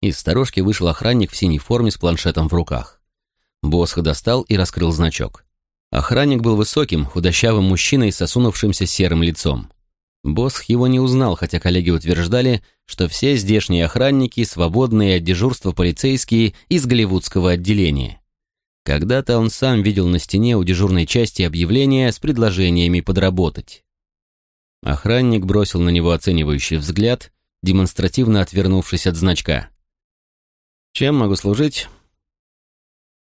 Из сторожки вышел охранник в синей форме с планшетом в руках. Босх достал и раскрыл значок. Охранник был высоким, худощавым мужчиной с осунувшимся серым лицом. Босх его не узнал, хотя коллеги утверждали, что все здешние охранники – свободные от дежурства полицейские из голливудского отделения. Когда-то он сам видел на стене у дежурной части объявления с предложениями подработать. Охранник бросил на него оценивающий взгляд, демонстративно отвернувшись от значка. «Чем могу служить?»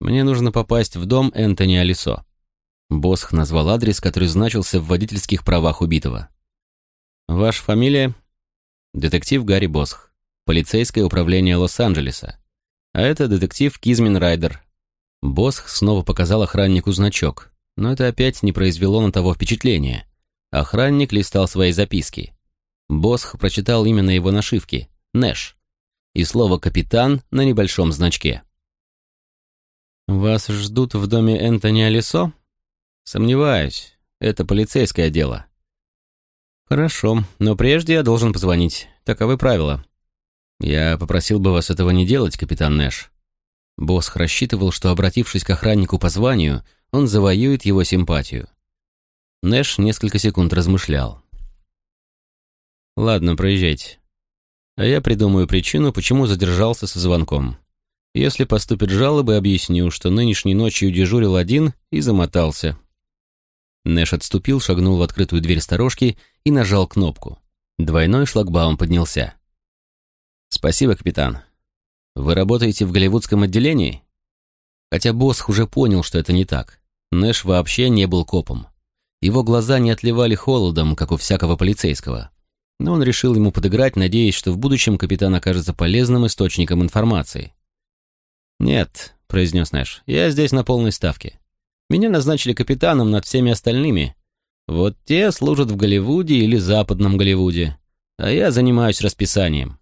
«Мне нужно попасть в дом Энтони Алисо». Босх назвал адрес, который значился в водительских правах убитого. «Ваша фамилия?» «Детектив Гарри Босх. Полицейское управление Лос-Анджелеса. А это детектив Кизмин Райдер». Босх снова показал охраннику значок, но это опять не произвело на того впечатления. Охранник листал свои записки. Босх прочитал именно его нашивки — Нэш. И слово «капитан» на небольшом значке. «Вас ждут в доме Энтони Алисо?» «Сомневаюсь. Это полицейское дело». «Хорошо, но прежде я должен позвонить. Таковы правила». «Я попросил бы вас этого не делать, капитан Нэш». Босх рассчитывал, что, обратившись к охраннику по званию, он завоюет его симпатию. Нэш несколько секунд размышлял. «Ладно, проезжайте. А я придумаю причину, почему задержался со звонком. Если поступят жалобы, объясню, что нынешней ночью дежурил один и замотался». Нэш отступил, шагнул в открытую дверь сторожки и нажал кнопку. Двойной шлагбаум поднялся. «Спасибо, капитан. Вы работаете в голливудском отделении?» Хотя Босх уже понял, что это не так. Нэш вообще не был копом. Его глаза не отливали холодом, как у всякого полицейского. Но он решил ему подыграть, надеясь, что в будущем капитан окажется полезным источником информации. «Нет», — произнес Нэш, — «я здесь на полной ставке. Меня назначили капитаном над всеми остальными. Вот те служат в Голливуде или Западном Голливуде, а я занимаюсь расписанием.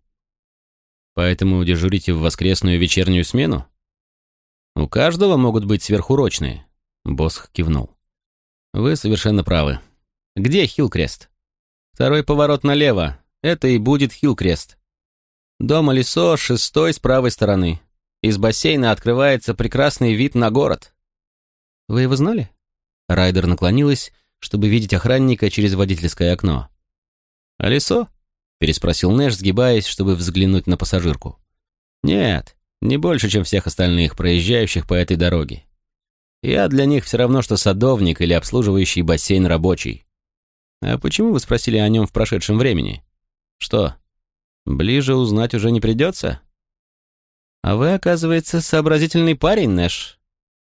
Поэтому дежурите в воскресную вечернюю смену? У каждого могут быть сверхурочные. Босх кивнул. Вы совершенно правы. Где Хилкрест? Второй поворот налево. Это и будет Хилкрест. Дом Алисо шестой с правой стороны. Из бассейна открывается прекрасный вид на город. Вы его знали?» Райдер наклонилась, чтобы видеть охранника через водительское окно. «Алисо?» — переспросил Нэш, сгибаясь, чтобы взглянуть на пассажирку. «Нет, не больше, чем всех остальных, проезжающих по этой дороге. Я для них все равно, что садовник или обслуживающий бассейн рабочий. А почему вы спросили о нем в прошедшем времени? Что, ближе узнать уже не придется? А вы, оказывается, сообразительный парень, Нэш.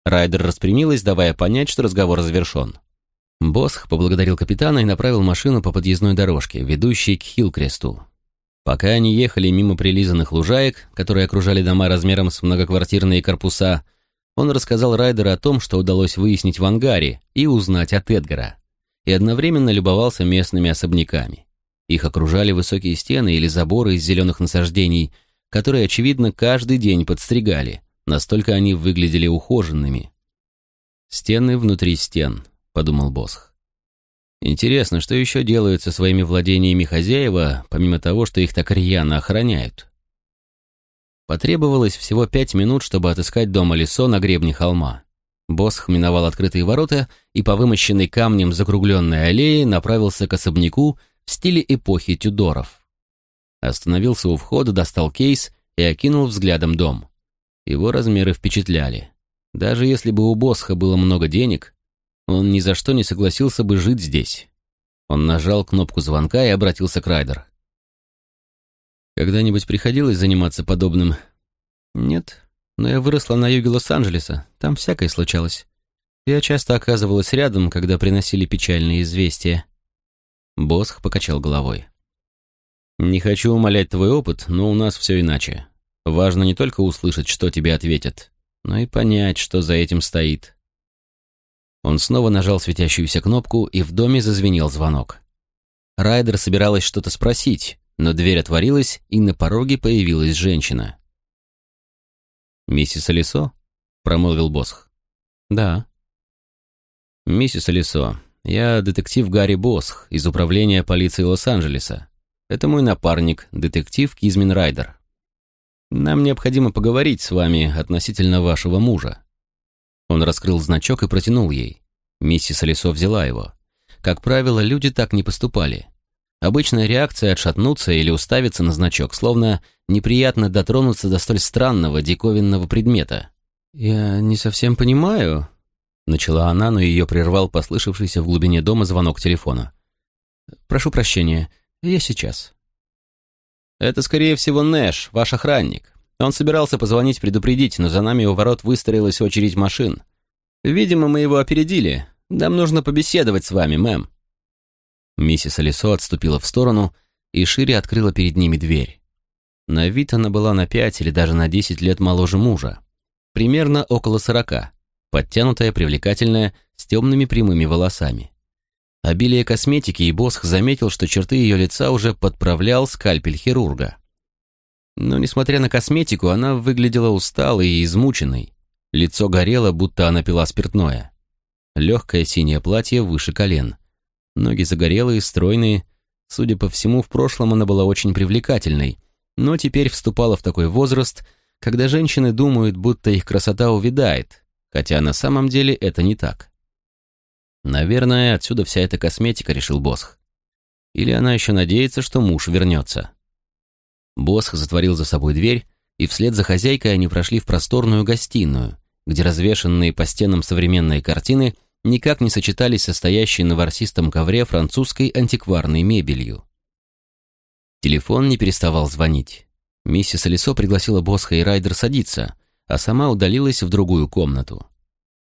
Райдер распрямилась, давая понять, что разговор завершен. Босх поблагодарил капитана и направил машину по подъездной дорожке, ведущей к Хилкресту. Пока они ехали мимо прилизанных лужаек, которые окружали дома размером с многоквартирные корпуса, он рассказал Райдеру о том, что удалось выяснить в ангаре и узнать от Эдгара, и одновременно любовался местными особняками. Их окружали высокие стены или заборы из зеленых насаждений, которые, очевидно, каждый день подстригали, Настолько они выглядели ухоженными. «Стены внутри стен», — подумал Босх. «Интересно, что еще делают со своими владениями хозяева, помимо того, что их так рьяно охраняют?» Потребовалось всего пять минут, чтобы отыскать дом Алисо на гребне холма. Босх миновал открытые ворота и по вымощенной камнем закругленной аллее направился к особняку в стиле эпохи Тюдоров. Остановился у входа, достал кейс и окинул взглядом дом. Его размеры впечатляли. Даже если бы у Босха было много денег, он ни за что не согласился бы жить здесь. Он нажал кнопку звонка и обратился к Райдер. «Когда-нибудь приходилось заниматься подобным?» «Нет, но я выросла на юге Лос-Анджелеса, там всякое случалось. Я часто оказывалась рядом, когда приносили печальные известия». Босх покачал головой. «Не хочу умалять твой опыт, но у нас все иначе. Важно не только услышать, что тебе ответят, но и понять, что за этим стоит. Он снова нажал светящуюся кнопку, и в доме зазвенел звонок. Райдер собиралась что-то спросить, но дверь отворилась, и на пороге появилась женщина. «Миссис Алисо?» — промолвил Босх. «Да». «Миссис Алисо, я детектив Гарри Босх из управления полиции Лос-Анджелеса. Это мой напарник, детектив Кизмин Райдер. Нам необходимо поговорить с вами относительно вашего мужа». Он раскрыл значок и протянул ей. Миссис Алисо взяла его. Как правило, люди так не поступали. Обычная реакция отшатнуться или уставиться на значок, словно неприятно дотронуться до столь странного, диковинного предмета. «Я не совсем понимаю», — начала она, но ее прервал послышавшийся в глубине дома звонок телефона. «Прошу прощения, я сейчас». «Это, скорее всего, Нэш, ваш охранник. Он собирался позвонить предупредить, но за нами у ворот выстроилась очередь машин. Видимо, мы его опередили. Нам нужно побеседовать с вами, мэм». Миссис Алисо отступила в сторону и шире открыла перед ними дверь. На вид она была на пять или даже на десять лет моложе мужа. Примерно около сорока, подтянутая, привлекательная, с темными прямыми волосами. Обилие косметики и Босх заметил, что черты ее лица уже подправлял скальпель хирурга. Но, несмотря на косметику, она выглядела усталой и измученной. Лицо горело, будто она пила спиртное. Легкое синее платье выше колен. Ноги загорелые, стройные. Судя по всему, в прошлом она была очень привлекательной, но теперь вступала в такой возраст, когда женщины думают, будто их красота увядает, хотя на самом деле это не так. Наверное, отсюда вся эта косметика, решил Босх. Или она еще надеется, что муж вернется. Босх затворил за собой дверь, и вслед за хозяйкой они прошли в просторную гостиную, где развешанные по стенам современные картины никак не сочетались со стоящей на ворсистом ковре французской антикварной мебелью. Телефон не переставал звонить. Миссис Алисо пригласила Босха и Райдер садиться, а сама удалилась в другую комнату.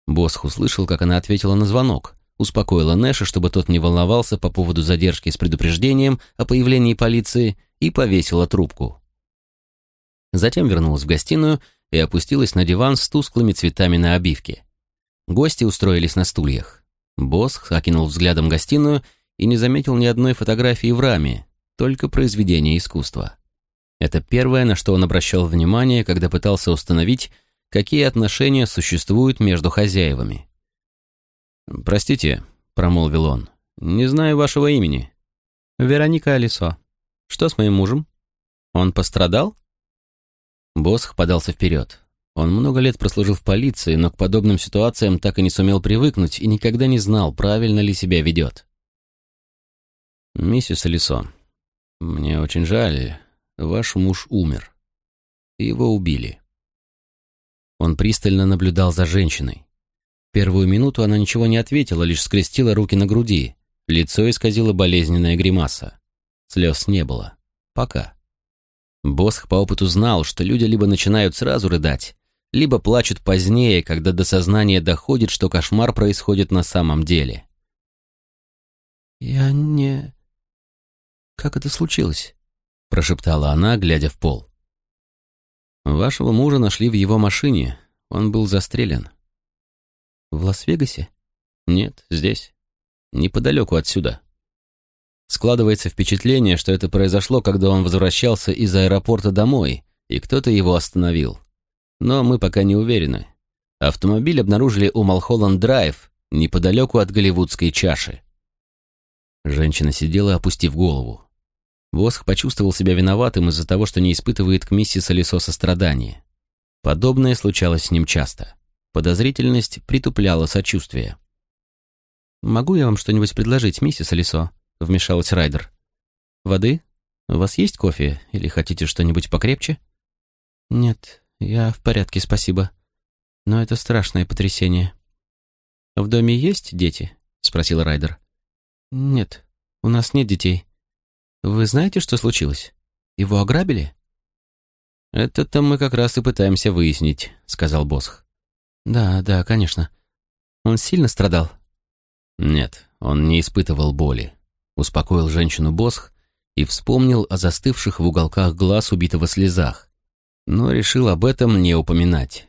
Босх услышал, как она ответила на звонок, успокоила Нэша, чтобы тот не волновался по поводу задержки с предупреждением о появлении полиции, и повесила трубку. Затем вернулась в гостиную и опустилась на диван с тусклыми цветами на обивке. Гости устроились на стульях. Босх окинул взглядом гостиную и не заметил ни одной фотографии в раме, только произведения искусства. Это первое, на что он обращал внимание, когда пытался установить, какие отношения существуют между хозяевами. «Простите», — промолвил он, — «не знаю вашего имени». «Вероника Алисо», что с моим мужем? Он пострадал? Босх подался вперед. Он много лет прослужил в полиции, но к подобным ситуациям так и не сумел привыкнуть и никогда не знал, правильно ли себя ведет. «Миссис Алисо, мне очень жаль, ваш муж умер. Его убили». Он пристально наблюдал за женщиной. Первую минуту она ничего не ответила, лишь скрестила руки на груди. Лицо исказило болезненная гримаса. Слез не было. Пока. Босх по опыту знал, что люди либо начинают сразу рыдать, либо плачут позднее, когда до сознания доходит, что кошмар происходит на самом деле. «Я не... Как это случилось?» — прошептала она, глядя в пол. «Вашего мужа нашли в его машине. Он был застрелен». «В Лас-Вегасе?» «Нет, здесь. Неподалеку отсюда». Складывается впечатление, что это произошло, когда он возвращался из аэропорта домой, и кто-то его остановил. Но мы пока не уверены. Автомобиль обнаружили у Малхолланд-Драйв, неподалеку от Голливудской чаши. Женщина сидела, опустив голову. Восх почувствовал себя виноватым из-за того, что не испытывает к миссис Алисо сострадания. Подобное случалось с ним часто. Подозрительность притупляла сочувствие. «Могу я вам что-нибудь предложить, миссис Алисо?» — вмешалась Райдер. «Воды? У вас есть кофе? Или хотите что-нибудь покрепче?» «Нет, я в порядке, спасибо. Но это страшное потрясение». «В доме есть дети?» — спросил Райдер. «Нет, у нас нет детей. Вы знаете, что случилось? Его ограбили?» «Это-то мы как раз и пытаемся выяснить», — сказал Босх. «Да, да, конечно. Он сильно страдал?» «Нет, он не испытывал боли успокоил женщину Босх и вспомнил о застывших в уголках глаз убитого слезах, но решил об этом не упоминать.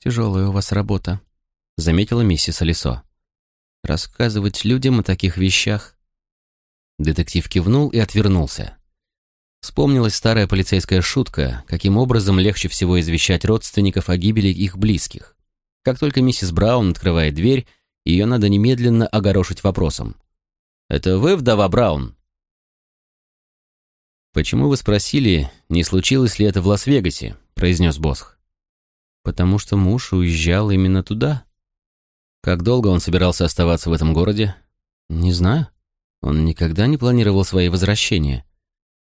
«Тяжелая у вас работа», — заметила миссис Алисо. «Рассказывать людям о таких вещах». Детектив кивнул и отвернулся. Вспомнилась старая полицейская шутка, каким образом легче всего извещать родственников о гибели их близких. Как только миссис Браун открывает дверь, ее надо немедленно огорошить вопросом. «Это вы, вдова Браун?» «Почему вы спросили, не случилось ли это в Лас-Вегасе?» — произнес Босх. «Потому что муж уезжал именно туда». «Как долго он собирался оставаться в этом городе?» «Не знаю. Он никогда не планировал свои возвращения.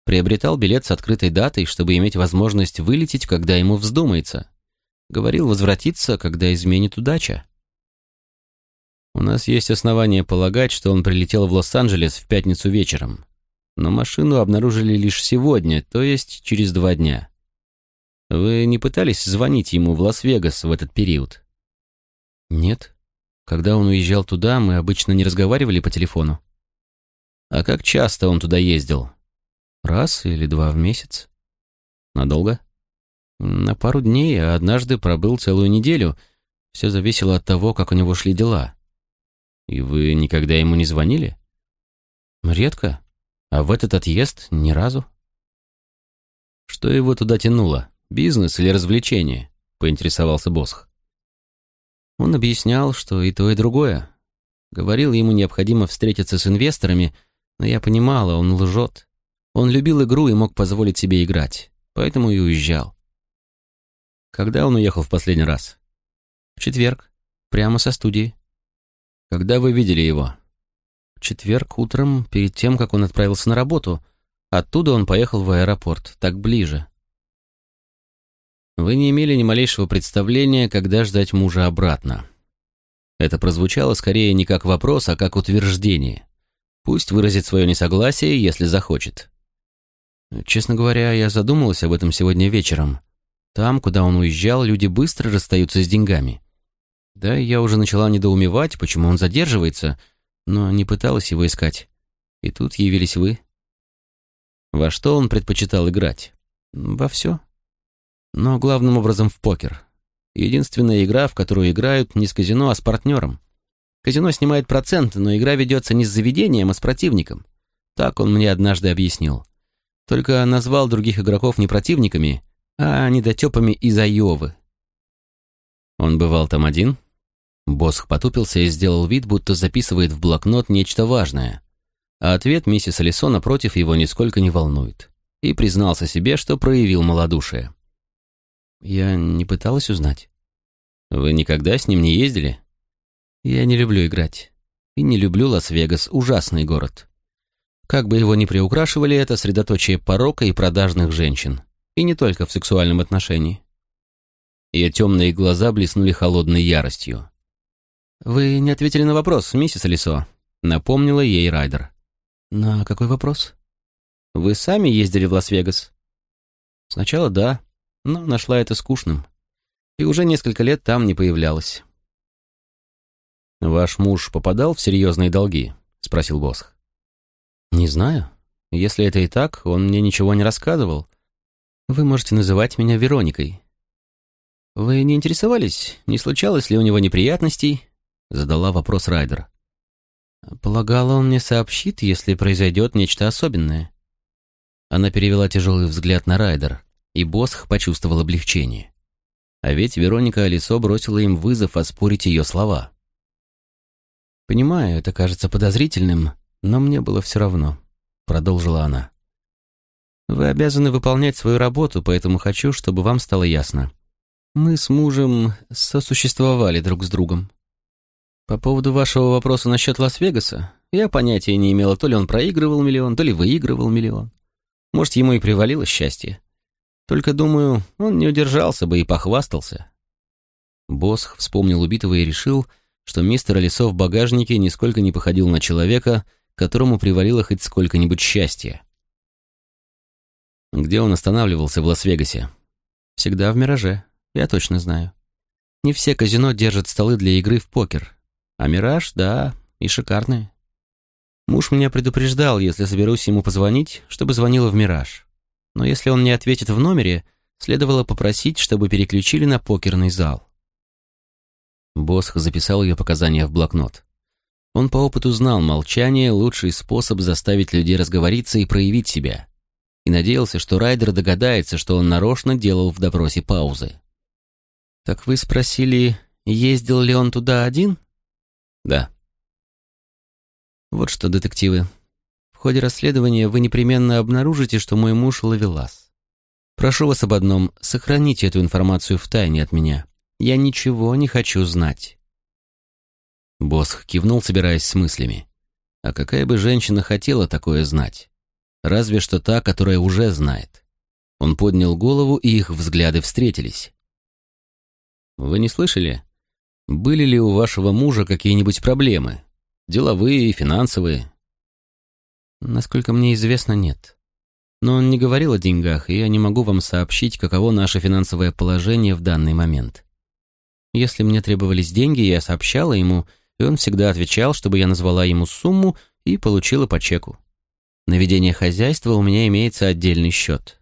Приобретал билет с открытой датой, чтобы иметь возможность вылететь, когда ему вздумается. Говорил возвратиться, когда изменит удача. У нас есть основания полагать, что он прилетел в Лос-Анджелес в пятницу вечером. Но машину обнаружили лишь сегодня, то есть через два дня. Вы не пытались звонить ему в Лас-Вегас в этот период? Нет. Когда он уезжал туда, мы обычно не разговаривали по телефону. А как часто он туда ездил? Раз или два в месяц. Надолго? На пару дней, а однажды пробыл целую неделю. Все зависело от того, как у него шли дела. И вы никогда ему не звонили? Редко. А в этот отъезд ни разу. Что его туда тянуло? Бизнес или развлечение? Поинтересовался Босх. Он объяснял, что и то, и другое. Говорил, ему необходимо встретиться с инвесторами, но я понимала, он лжет. Он любил игру и мог позволить себе играть, поэтому и уезжал. Когда он уехал в последний раз? В четверг, прямо со студии. Когда вы видели его? Четверг утром, перед тем, как он отправился на работу. Оттуда он поехал в аэропорт, так ближе. Вы не имели ни малейшего представления, когда ждать мужа обратно. Это прозвучало скорее не как вопрос, а как утверждение. Пусть выразит свое несогласие, если захочет. Честно говоря, я задумалась об этом сегодня вечером. Там, куда он уезжал, люди быстро расстаются с деньгами. Да, я уже начала недоумевать, почему он задерживается, но не пыталась его искать. И тут явились вы. Во что он предпочитал играть? Во все. Но главным образом в покер. Единственная игра, в которую играют не с казино, а с партнером. Казино снимает процент, но игра ведется не с заведением, а с противником. Так он мне однажды объяснил. Только назвал других игроков не противниками, а недотепами из Айовы. Он бывал там один? Босх потупился и сделал вид, будто записывает в блокнот нечто важное. А ответ миссис Алисон напротив его нисколько не волнует. И признался себе, что проявил малодушие. «Я не пыталась узнать». «Вы никогда с ним не ездили?» «Я не люблю играть. И не люблю Лас-Вегас, ужасный город. Как бы его ни приукрашивали, это средоточие порока и продажных женщин. И не только в сексуальном отношении. Ее темные глаза блеснули холодной яростью. «Вы не ответили на вопрос, миссис Алисо», — напомнила ей Райдер. «На какой вопрос?» «Вы сами ездили в Лас-Вегас?» «Сначала да, но нашла это скучным. И уже несколько лет там не появлялась». «Ваш муж попадал в серьезные долги?» — спросил Босх. «Не знаю. Если это и так, он мне ничего не рассказывал. Вы можете называть меня Вероникой». «Вы не интересовались, не случалось ли у него неприятностей?» Задала вопрос Райдер. «Полагала, он мне сообщит, если произойдет нечто особенное». Она перевела тяжелый взгляд на Райдер, и Босх почувствовал облегчение. А ведь Вероника Алисо бросила им вызов оспорить ее слова. «Понимаю, это кажется подозрительным, но мне было все равно», — продолжила она. «Вы обязаны выполнять свою работу, поэтому хочу, чтобы вам стало ясно. Мы с мужем сосуществовали друг с другом. По поводу вашего вопроса насчет Лас-Вегаса, я понятия не имела, то ли он проигрывал миллион, то ли выигрывал миллион. Может, ему и привалило счастье. Только, думаю, он не удержался бы и похвастался». Босх вспомнил убитого и решил, что мистер Алисо в багажнике нисколько не походил на человека, которому привалило хоть сколько-нибудь счастья. Где он останавливался в Лас-Вегасе? Всегда в «Мираже», я точно знаю. Не все казино держат столы для игры в покер. А «Мираж», да, и шикарные. Муж меня предупреждал, если соберусь ему позвонить, чтобы звонила в «Мираж». Но если он не ответит в номере, следовало попросить, чтобы переключили на покерный зал. Босх записал ее показания в блокнот. Он по опыту знал молчание — лучший способ заставить людей разговориться и проявить себя. И надеялся, что Райдер догадается, что он нарочно делал в допросе паузы. «Так вы спросили, ездил ли он туда один?» «Да». «Вот что, детективы, в ходе расследования вы непременно обнаружите, что мой муж ловелас. Прошу вас об одном, сохраните эту информацию в тайне от меня. Я ничего не хочу знать». Босх кивнул, собираясь с мыслями. А какая бы женщина хотела такое знать? Разве что та, которая уже знает. Он поднял голову, и их взгляды встретились. «Вы не слышали? Были ли у вашего мужа какие-нибудь проблемы? Деловые, финансовые?» «Насколько мне известно, нет. Но он не говорил о деньгах, и я не могу вам сообщить, каково наше финансовое положение в данный момент. Если мне требовались деньги, я сообщала ему, и он всегда отвечал, чтобы я назвала ему сумму и получила по чеку. На ведение хозяйства у меня имеется отдельный счет.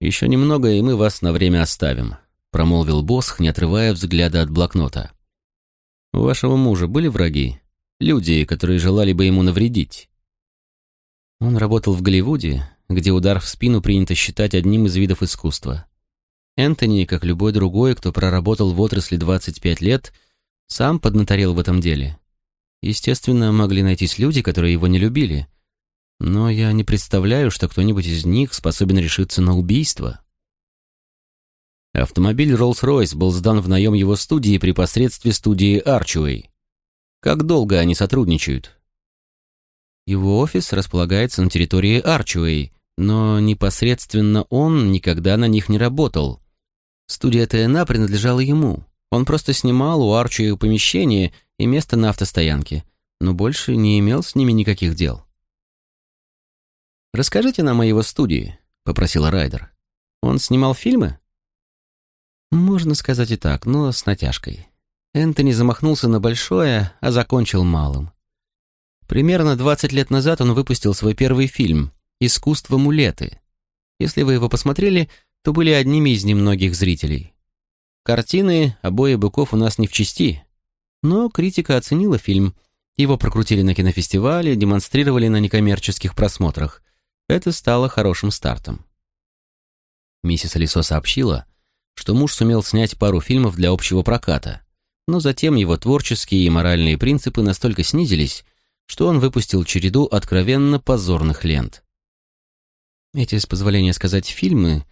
«Еще немного, и мы вас на время оставим», — промолвил Босх, не отрывая взгляда от блокнота. «У вашего мужа были враги? Люди, которые желали бы ему навредить?» Он работал в Голливуде, где удар в спину принято считать одним из видов искусства. Энтони, как любой другой, кто проработал в отрасли 25 лет, сам поднаторел в этом деле. Естественно, могли найтись люди, которые его не любили — но я не представляю, что кто-нибудь из них способен решиться на убийство. Автомобиль Rolls-Royce был сдан в наем его студии при посредстве студии Арчуэй. Как долго они сотрудничают? Его офис располагается на территории Арчуэй, но непосредственно он никогда на них не работал. Студия ТНА принадлежала ему. Он просто снимал у Арчуэй помещение и место на автостоянке, но больше не имел с ними никаких дел. «Расскажите нам о его студии», — попросила Райдер. «Он снимал фильмы?» «Можно сказать и так, но с натяжкой. Энтони замахнулся на большое, а закончил малым. Примерно 20 лет назад он выпустил свой первый фильм «Искусство мулеты». Если вы его посмотрели, то были одними из немногих зрителей. Картины обои быков у нас не в чести, но критика оценила фильм. Его прокрутили на кинофестивале, демонстрировали на некоммерческих просмотрах. Это стало хорошим стартом. Миссис Алисо сообщила, что муж сумел снять пару фильмов для общего проката, но затем его творческие и моральные принципы настолько снизились, что он выпустил череду откровенно позорных лент. Эти, с позволения сказать, фильмы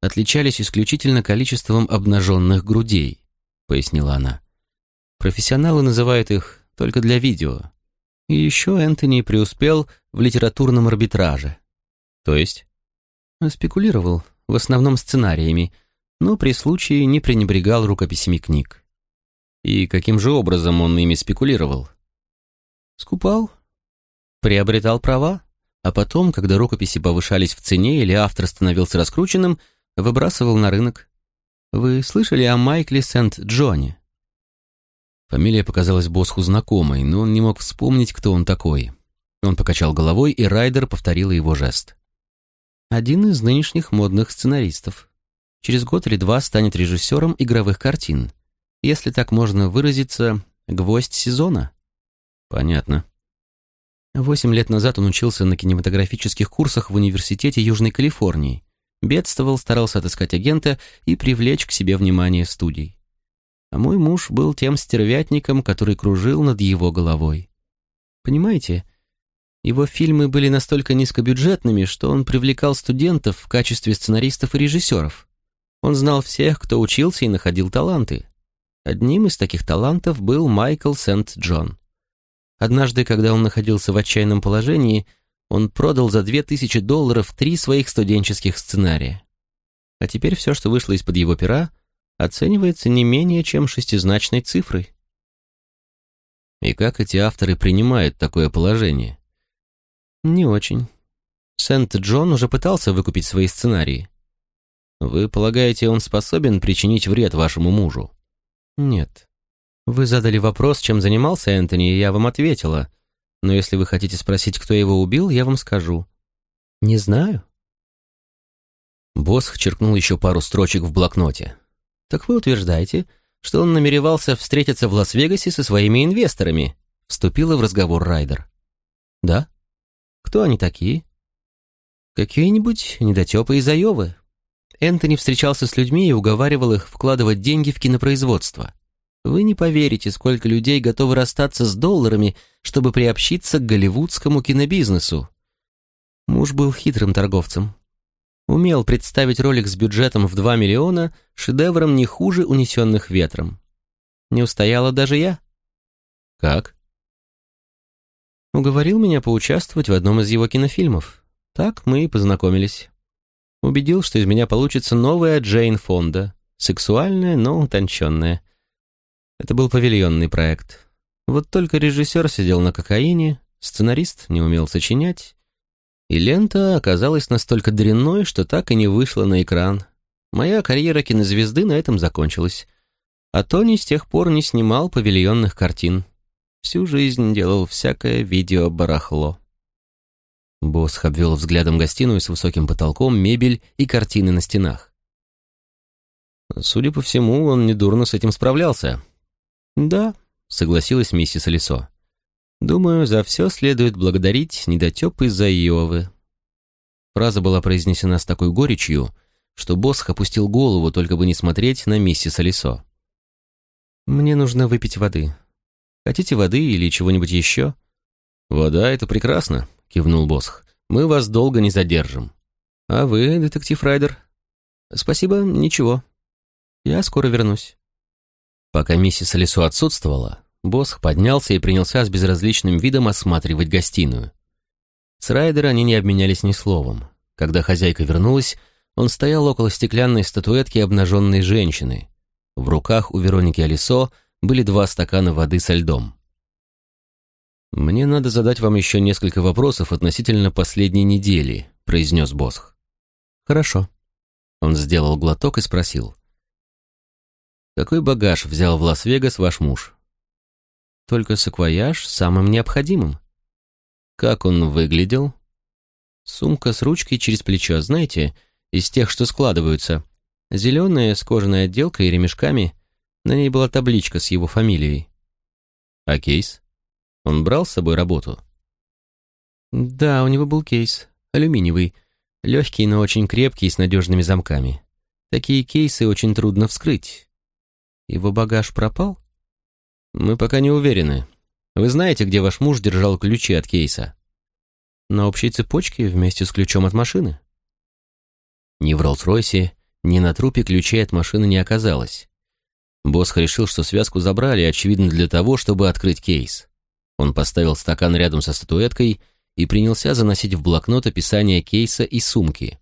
отличались исключительно количеством обнаженных грудей, пояснила она. Профессионалы называют их только для видео. И еще Энтони преуспел в литературном арбитраже. То есть? Спекулировал, в основном сценариями, но при случае не пренебрегал рукописями книг. И каким же образом он ими спекулировал? Скупал, приобретал права, а потом, когда рукописи повышались в цене или автор становился раскрученным, выбрасывал на рынок. Вы слышали о Майкле Сент-Джоне? Фамилия показалась Босху знакомой, но он не мог вспомнить, кто он такой. Он покачал головой, и Райдер повторила его жест. Один из нынешних модных сценаристов. Через год или два станет режиссером игровых картин. Если так можно выразиться, гвоздь сезона. Понятно. Восемь лет назад он учился на кинематографических курсах в Университете Южной Калифорнии. Бедствовал, старался отыскать агента и привлечь к себе внимание студий. А мой муж был тем стервятником, который кружил над его головой. Понимаете, его фильмы были настолько низкобюджетными, что он привлекал студентов в качестве сценаристов и режиссеров. Он знал всех, кто учился и находил таланты. Одним из таких талантов был Майкл Сент-Джон. Однажды, когда он находился в отчаянном положении, он продал за 2000 долларов три своих студенческих сценария. А теперь все, что вышло из-под его пера, оценивается не менее чем шестизначной цифрой. И как эти авторы принимают такое положение? «Не очень. Сент-Джон уже пытался выкупить свои сценарии. Вы полагаете, он способен причинить вред вашему мужу?» «Нет. Вы задали вопрос, чем занимался Энтони, и я вам ответила. Но если вы хотите спросить, кто его убил, я вам скажу. Не знаю». Босх черкнул еще пару строчек в блокноте. «Так вы утверждаете, что он намеревался встретиться в Лас-Вегасе со своими инвесторами?» Вступила в разговор Райдер. «Да?» Кто они такие? Какие-нибудь недотепы из Айовы. Энтони встречался с людьми и уговаривал их вкладывать деньги в кинопроизводство. Вы не поверите, сколько людей готовы расстаться с долларами, чтобы приобщиться к голливудскому кинобизнесу. Муж был хитрым торговцем. Умел представить ролик с бюджетом в 2 миллиона шедевром не хуже унесенных ветром. Не устояла даже я. Как? Уговорил меня поучаствовать в одном из его кинофильмов. Так мы и познакомились. Убедил, что из меня получится новая Джейн Фонда, сексуальная, но утонченная. Это был павильонный проект. Вот только режиссер сидел на кокаине, сценарист не умел сочинять, и лента оказалась настолько дрянной, что так и не вышла на экран. Моя карьера кинозвезды на этом закончилась. А Тони с тех пор не снимал павильонных картин. Всю жизнь делал всякое видео-барахло. Босс обвел взглядом гостиную с высоким потолком, мебель и картины на стенах. Судя по всему, он недурно с этим справлялся. «Да», — согласилась миссис Алисо. «Думаю, за все следует благодарить недотеп из-за Иовы». Фраза была произнесена с такой горечью, что босс опустил голову, только бы не смотреть на миссис Алисо. «Мне нужно выпить воды. Хотите воды или чего-нибудь еще?» «Вода — это прекрасно», — кивнул Босх. «Мы вас долго не задержим». «А вы, детектив Райдер?» «Спасибо, ничего. Я скоро вернусь». Пока миссис Алису отсутствовала, Босх поднялся и принялся с безразличным видом осматривать гостиную. С Райдер они не обменялись ни словом. Когда хозяйка вернулась, он стоял около стеклянной статуэтки обнаженной женщины. В руках у Вероники Алисо были два стакана воды со льдом. «Мне надо задать вам еще несколько вопросов относительно последней недели», — произнес Босх. «Хорошо». Он сделал глоток и спросил. «Какой багаж взял в Лас-Вегас ваш муж?» «Только саквояж самым необходимым». «Как он выглядел?» «Сумка с ручкой через плечо, знаете, из тех, что складываются. Зеленая, с кожаной отделкой и ремешками. На ней была табличка с его фамилией». «А кейс?» Он брал с собой работу? Да, у него был кейс, алюминиевый, легкий, но очень крепкий, с надежными замками. Такие кейсы очень трудно вскрыть. Его багаж пропал? Мы пока не уверены. Вы знаете, где ваш муж держал ключи от кейса? На общей цепочке вместе с ключом от машины. Ни в Роллс-Ройсе, ни на трупе ключей от машины не оказалось. Босх решил, что связку забрали, очевидно, для того, чтобы открыть кейс. Он поставил стакан рядом со статуэткой и принялся заносить в блокнот описание кейса и сумки.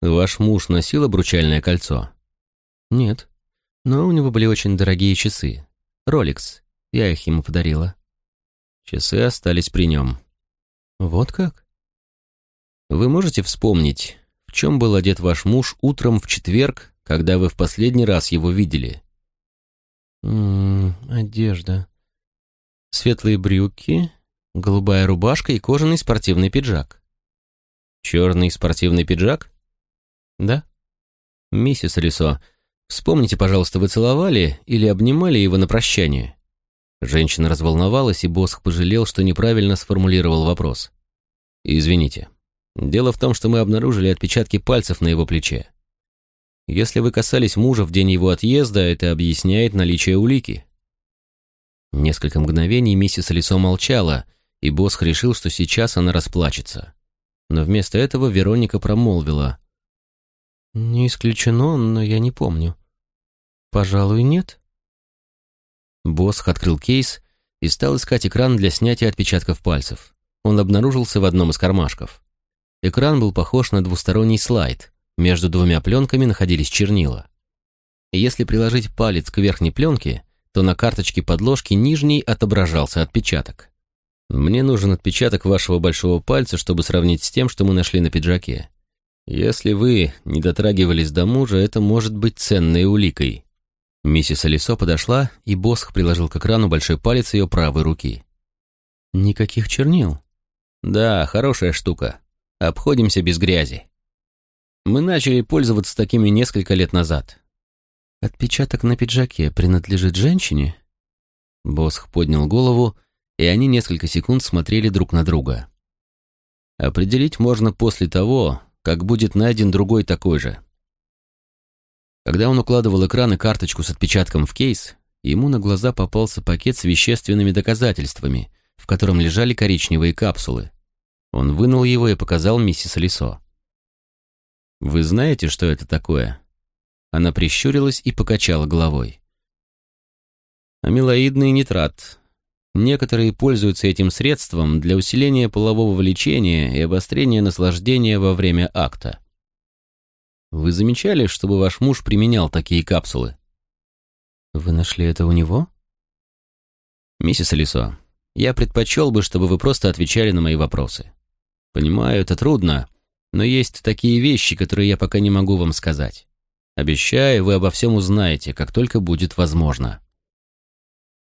«Ваш муж носил обручальное кольцо?» «Нет, но у него были очень дорогие часы. Ролекс. Я их ему подарила». Часы остались при нем. «Вот как?» «Вы можете вспомнить, в чем был одет ваш муж утром в четверг, когда вы в последний раз его видели?» «М -м, одежда светлые брюки, голубая рубашка и кожаный спортивный пиджак. Черный спортивный пиджак? Да. Миссис Рисо, вспомните, пожалуйста, вы целовали или обнимали его на прощание? Женщина разволновалась, и Босх пожалел, что неправильно сформулировал вопрос. Извините. Дело в том, что мы обнаружили отпечатки пальцев на его плече. Если вы касались мужа в день его отъезда, это объясняет наличие улики. Несколько мгновений миссис Алисо молчала, и Босх решил, что сейчас она расплачется. Но вместо этого Вероника промолвила. «Не исключено, но я не помню. Пожалуй, нет». Босх открыл кейс и стал искать экран для снятия отпечатков пальцев. Он обнаружился в одном из кармашков. Экран был похож на двусторонний слайд. Между двумя пленками находились чернила. если приложить палец к верхней пленке, то на карточке подложки нижней отображался отпечаток. Мне нужен отпечаток вашего большого пальца, чтобы сравнить с тем, что мы нашли на пиджаке. Если вы не дотрагивались до мужа, это может быть ценной уликой. Миссис Алисо подошла, и Босх приложил к экрану большой палец ее правой руки. Никаких чернил. Да, хорошая штука. Обходимся без грязи. Мы начали пользоваться такими несколько лет назад. «Отпечаток на пиджаке принадлежит женщине?» Босх поднял голову, и они несколько секунд смотрели друг на друга. Определить можно после того, как будет найден другой такой же. Когда он укладывал экран и карточку с отпечатком в кейс, ему на глаза попался пакет с вещественными доказательствами, в котором лежали коричневые капсулы. Он вынул его и показал миссис Лисо. «Вы знаете, что это такое?» Она прищурилась и покачала головой. «Амилоидный нитрат. Некоторые пользуются этим средством для усиления полового влечения и обострения наслаждения во время акта. Вы замечали, чтобы ваш муж применял такие капсулы?» «Вы нашли это у него?» «Миссис Алисо, я предпочел бы, чтобы вы просто отвечали на мои вопросы. Понимаю, это трудно, но есть такие вещи, которые я пока не могу вам сказать. Обещаю, вы обо всем узнаете, как только будет возможно».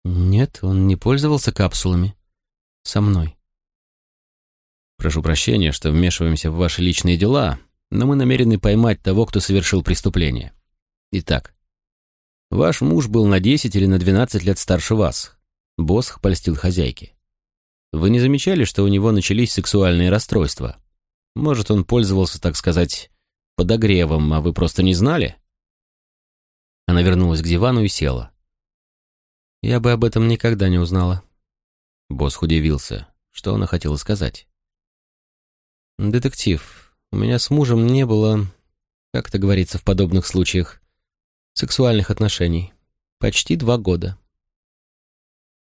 «Нет, он не пользовался капсулами. Со мной». «Прошу прощения, что вмешиваемся в ваши личные дела, но мы намерены поймать того, кто совершил преступление. Итак, ваш муж был на 10 или на 12 лет старше вас. Босх польстил хозяйке. Вы не замечали, что у него начались сексуальные расстройства? Может, он пользовался, так сказать, подогревом, а вы просто не знали?» Она вернулась к дивану и села. «Я бы об этом никогда не узнала». Босс удивился. Что она хотела сказать? «Детектив, у меня с мужем не было, как это говорится в подобных случаях, сексуальных отношений. Почти два года».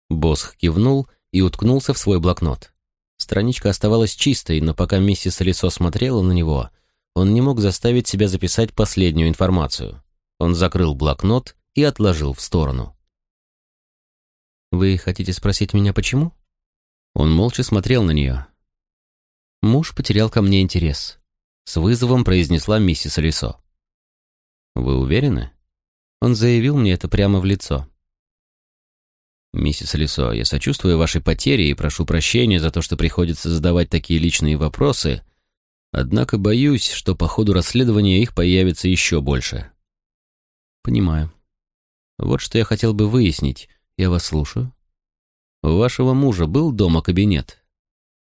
Босх кивнул и уткнулся в свой блокнот. Страничка оставалась чистой, но пока миссис Лисо смотрела на него, он не мог заставить себя записать последнюю информацию. Он закрыл блокнот и отложил в сторону. «Вы хотите спросить меня, почему?» Он молча смотрел на нее. «Муж потерял ко мне интерес», — с вызовом произнесла миссис Лисо. «Вы уверены?» Он заявил мне это прямо в лицо. «Миссис Лисо, я сочувствую вашей потере и прошу прощения за то, что приходится задавать такие личные вопросы, однако боюсь, что по ходу расследования их появится еще больше». «Понимаю. Вот что я хотел бы выяснить. Я вас слушаю». «У вашего мужа был дома кабинет?»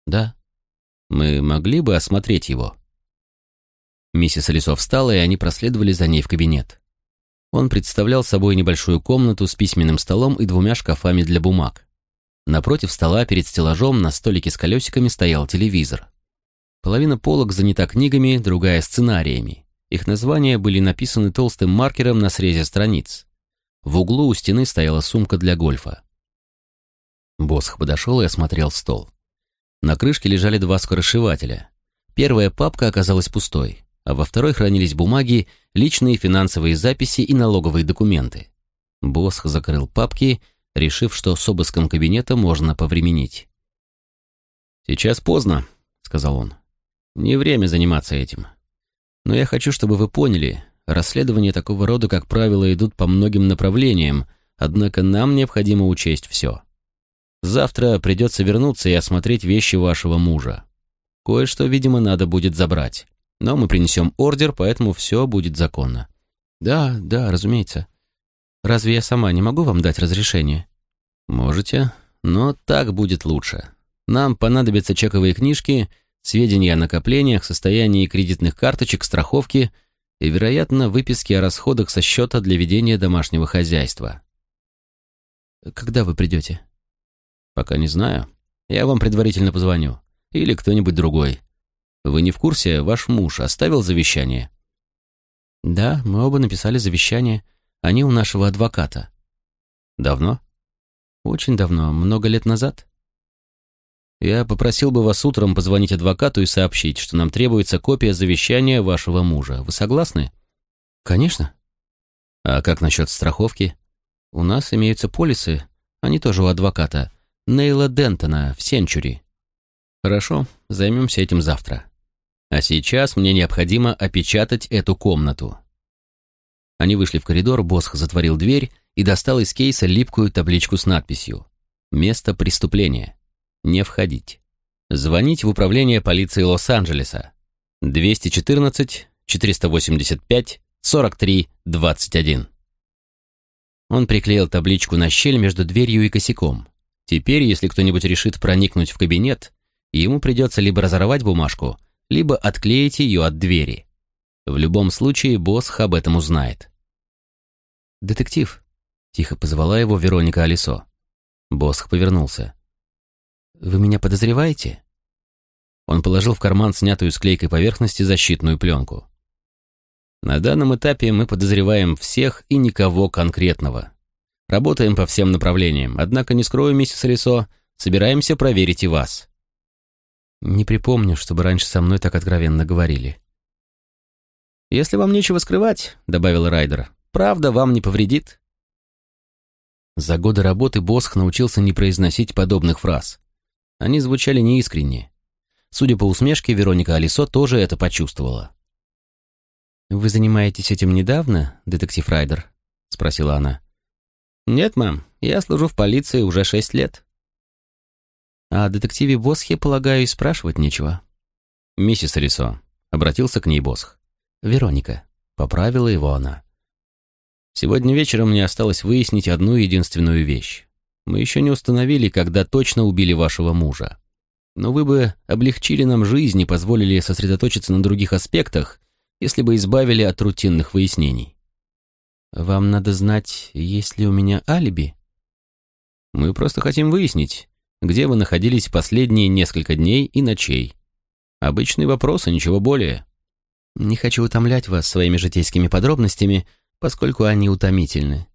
«Да». «Мы могли бы осмотреть его?» Миссис Лисо встала, и они проследовали за ней в кабинет. Он представлял собой небольшую комнату с письменным столом и двумя шкафами для бумаг. Напротив стола перед стеллажом на столике с колесиками стоял телевизор. Половина полок занята книгами, другая — сценариями. Их названия были написаны толстым маркером на срезе страниц. В углу у стены стояла сумка для гольфа. Босх подошел и осмотрел стол. На крышке лежали два скоросшивателя. Первая папка оказалась пустой а во второй хранились бумаги, личные финансовые записи и налоговые документы. Босх закрыл папки, решив, что с обыском кабинета можно повременить. «Сейчас поздно», — сказал он. «Не время заниматься этим. Но я хочу, чтобы вы поняли, расследования такого рода, как правило, идут по многим направлениям, однако нам необходимо учесть все. Завтра придется вернуться и осмотреть вещи вашего мужа. Кое-что, видимо, надо будет забрать. Но мы принесем ордер, поэтому все будет законно. Да, да, разумеется. Разве я сама не могу вам дать разрешение? Можете, но так будет лучше. Нам понадобятся чековые книжки, сведения о накоплениях, состоянии кредитных карточек, страховки и, вероятно, выписки о расходах со счета для ведения домашнего хозяйства. Когда вы придете? Пока не знаю. Я вам предварительно позвоню. Или кто-нибудь другой. Вы не в курсе, ваш муж оставил завещание? Да, мы оба написали завещание. Они у нашего адвоката. Давно? Очень давно, много лет назад. Я попросил бы вас утром позвонить адвокату и сообщить, что нам требуется копия завещания вашего мужа. Вы согласны? Конечно. А как насчет страховки? У нас имеются полисы, они тоже у адвоката. Нейла Дентона в Сенчури. Хорошо, займемся этим завтра. А сейчас мне необходимо опечатать эту комнату. Они вышли в коридор, Босх затворил дверь и достал из кейса липкую табличку с надписью «Место преступления. Не входить. Звонить в управление полиции Лос-Анджелеса. 214 485 43 21». Он приклеил табличку на щель между дверью и косяком. Теперь, если кто-нибудь решит проникнуть в кабинет, ему придется либо разорвать бумажку, либо отклеить ее от двери. В любом случае, босс об этом узнает. «Детектив, Тихо позвала его Вероника Алисо. Босх повернулся. «Вы меня подозреваете?» Он положил в карман снятую с клейкой поверхности защитную пленку. «На данном этапе мы подозреваем всех и никого конкретного. Работаем по всем направлениям, однако, не скрою, миссис Алисо, собираемся проверить и вас». «Не припомню, чтобы раньше со мной так откровенно говорили». «Если вам нечего скрывать», — добавил Райдер, — «правда вам не повредит». За годы работы Босх научился не произносить подобных фраз. Они звучали неискренне. Судя по усмешке, Вероника Алисо тоже это почувствовала. «Вы занимаетесь этим недавно, детектив Райдер?» — спросила она. «Нет, мэм, я служу в полиции уже шесть лет». «О детективе Босхе, полагаю, и спрашивать нечего». «Миссис Алисо», — обратился к ней Босх. «Вероника», — поправила его она. «Сегодня вечером мне осталось выяснить одну единственную вещь. Мы еще не установили, когда точно убили вашего мужа. Но вы бы облегчили нам жизнь и позволили сосредоточиться на других аспектах, если бы избавили от рутинных выяснений». «Вам надо знать, есть ли у меня алиби?» «Мы просто хотим выяснить, где вы находились последние несколько дней и ночей. Обычный вопрос, и ничего более». Не хочу утомлять вас своими житейскими подробностями, поскольку они утомительны.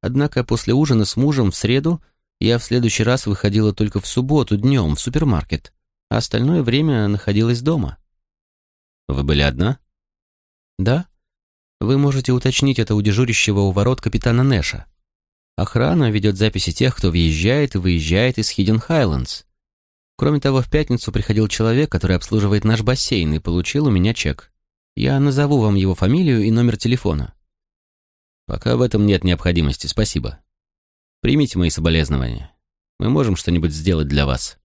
Однако после ужина с мужем в среду я в следующий раз выходила только в субботу днем в супермаркет, а остальное время находилась дома. Вы были одна? Да. Вы можете уточнить это у дежурящего у ворот капитана Нэша. Охрана ведет записи тех, кто въезжает и выезжает из Хидден Хайлендс. Кроме того, в пятницу приходил человек, который обслуживает наш бассейн, и получил у меня чек. Я назову вам его фамилию и номер телефона». «Пока в этом нет необходимости, спасибо. Примите мои соболезнования. Мы можем что-нибудь сделать для вас».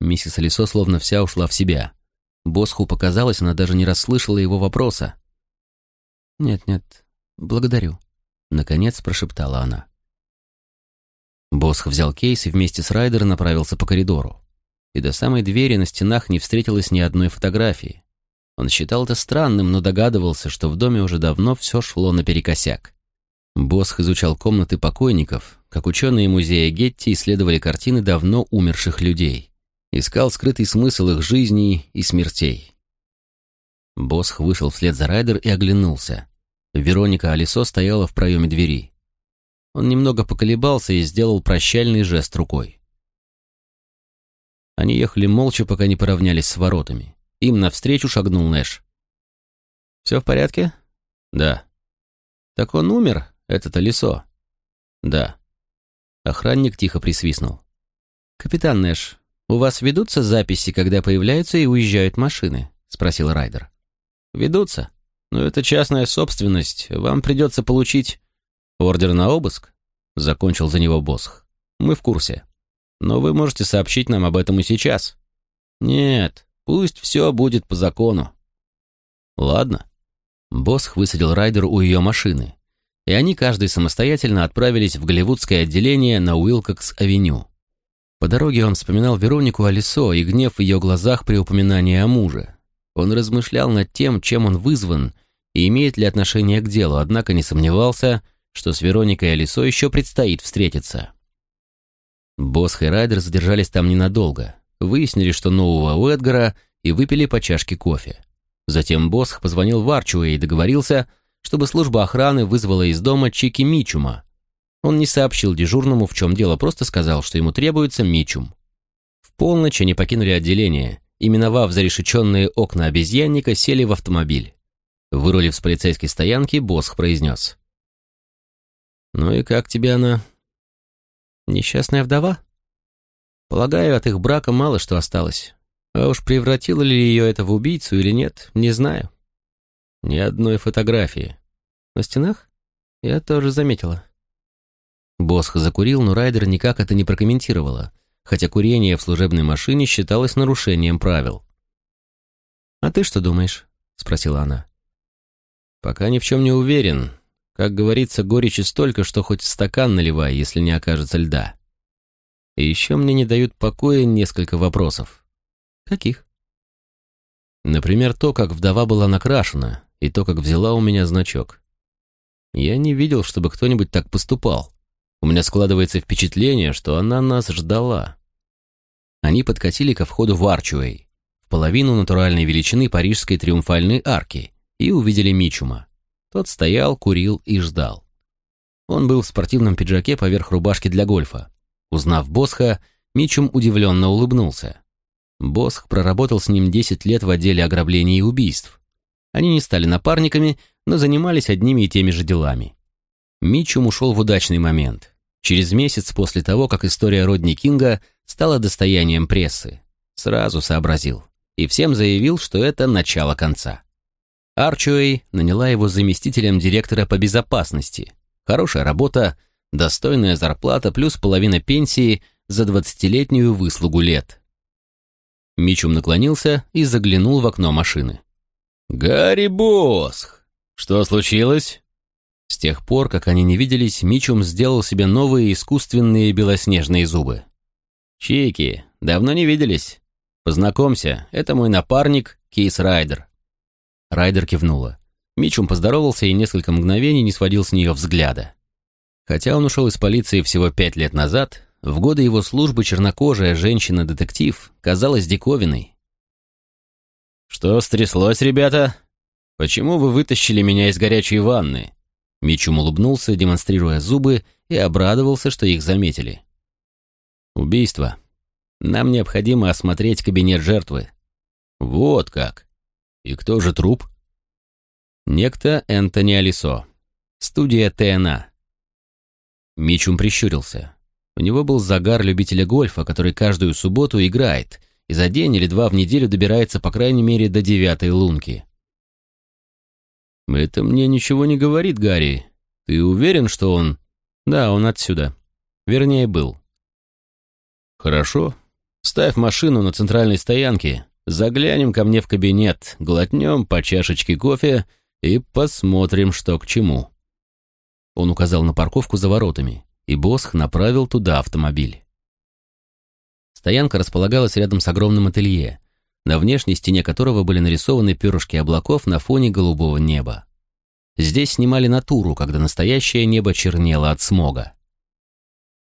Миссис Алисо словно вся ушла в себя. Босху показалось, она даже не расслышала его вопроса. «Нет-нет, благодарю», — наконец прошептала она. Босх взял кейс и вместе с Райдер направился по коридору. И до самой двери на стенах не встретилось ни одной фотографии. Он считал это странным, но догадывался, что в доме уже давно все шло наперекосяк. Босх изучал комнаты покойников, как ученые музея Гетти исследовали картины давно умерших людей. Искал скрытый смысл их жизней и смертей. Босх вышел вслед за Райдер и оглянулся. Вероника Алисо стояла в проеме двери. Он немного поколебался и сделал прощальный жест рукой. Они ехали молча, пока не поравнялись с воротами. Им навстречу шагнул Нэш. «Все в порядке?» «Да». «Так он умер, этот Алисо?» «Да». Охранник тихо присвистнул. «Капитан Нэш, у вас ведутся записи, когда появляются и уезжают машины?» — спросил Райдер. «Ведутся. Но это частная собственность. Вам придется получить ордер на обыск?» — закончил за него Босх. «Мы в курсе. Но вы можете сообщить нам об этом и сейчас». «Нет, Пусть все будет по закону. Ладно. Босх высадил Райдер у ее машины, и они каждый самостоятельно отправились в голливудское отделение на Уилкокс-авеню. По дороге он вспоминал Веронику Алисо и гнев в ее глазах при упоминании о муже. Он размышлял над тем, чем он вызван и имеет ли отношение к делу, однако не сомневался, что с Вероникой Алисо еще предстоит встретиться. Босх и Райдер задержались там ненадолго выяснили, что нового у Эдгара, и выпили по чашке кофе. Затем Босх позвонил в Арчуэ и договорился, чтобы служба охраны вызвала из дома Чики Мичума. Он не сообщил дежурному, в чем дело, просто сказал, что ему требуется Мичум. В полночь они покинули отделение и, миновав зарешеченные окна обезьянника, сели в автомобиль. Вырулив с полицейской стоянки, Босх произнес. «Ну и как тебе она?» «Несчастная вдова?» Полагаю, от их брака мало что осталось. А уж превратило ли ее это в убийцу или нет, не знаю. Ни одной фотографии. На стенах? Я тоже заметила. Босх закурил, но Райдер никак это не прокомментировала, хотя курение в служебной машине считалось нарушением правил. «А ты что думаешь?» — спросила она. «Пока ни в чем не уверен. Как говорится, горечи столько, что хоть стакан наливай, если не окажется льда». И еще мне не дают покоя несколько вопросов. Каких? Например, то, как вдова была накрашена, и то, как взяла у меня значок. Я не видел, чтобы кто-нибудь так поступал. У меня складывается впечатление, что она нас ждала. Они подкатили ко входу в Арчуэй, в половину натуральной величины парижской триумфальной арки, и увидели Мичума. Тот стоял, курил и ждал. Он был в спортивном пиджаке поверх рубашки для гольфа. Узнав Босха, Мичум удивленно улыбнулся. Босх проработал с ним 10 лет в отделе ограблений и убийств. Они не стали напарниками, но занимались одними и теми же делами. Мичум ушел в удачный момент. Через месяц после того, как история Родни Кинга стала достоянием прессы. Сразу сообразил. И всем заявил, что это начало конца. Арчуэй наняла его заместителем директора по безопасности. Хорошая работа, достойная зарплата плюс половина пенсии за двадцатилетнюю выслугу лет. Мичум наклонился и заглянул в окно машины. «Гарри Босх! Что случилось?» С тех пор, как они не виделись, Мичум сделал себе новые искусственные белоснежные зубы. «Чики, давно не виделись. Познакомься, это мой напарник Кейс Райдер». Райдер кивнула. Мичум поздоровался и несколько мгновений не сводил с нее взгляда. Хотя он ушел из полиции всего пять лет назад, в годы его службы чернокожая женщина-детектив казалась диковиной. «Что стряслось, ребята? Почему вы вытащили меня из горячей ванны?» Мичум улыбнулся, демонстрируя зубы, и обрадовался, что их заметили. «Убийство. Нам необходимо осмотреть кабинет жертвы». «Вот как. И кто же труп?» «Некто Энтони Алисо. Студия ТНА». Мичум прищурился. У него был загар любителя гольфа, который каждую субботу играет, и за день или два в неделю добирается по крайней мере до девятой лунки. «Это мне ничего не говорит, Гарри. Ты уверен, что он...» «Да, он отсюда. Вернее, был». «Хорошо. Ставь машину на центральной стоянке, заглянем ко мне в кабинет, глотнем по чашечке кофе и посмотрим, что к чему». Он указал на парковку за воротами и Босх направил туда автомобиль. Стоянка располагалась рядом с огромным ателье, на внешней стене которого были нарисованы перышки облаков на фоне голубого неба. Здесь снимали натуру, когда настоящее небо чернело от смога.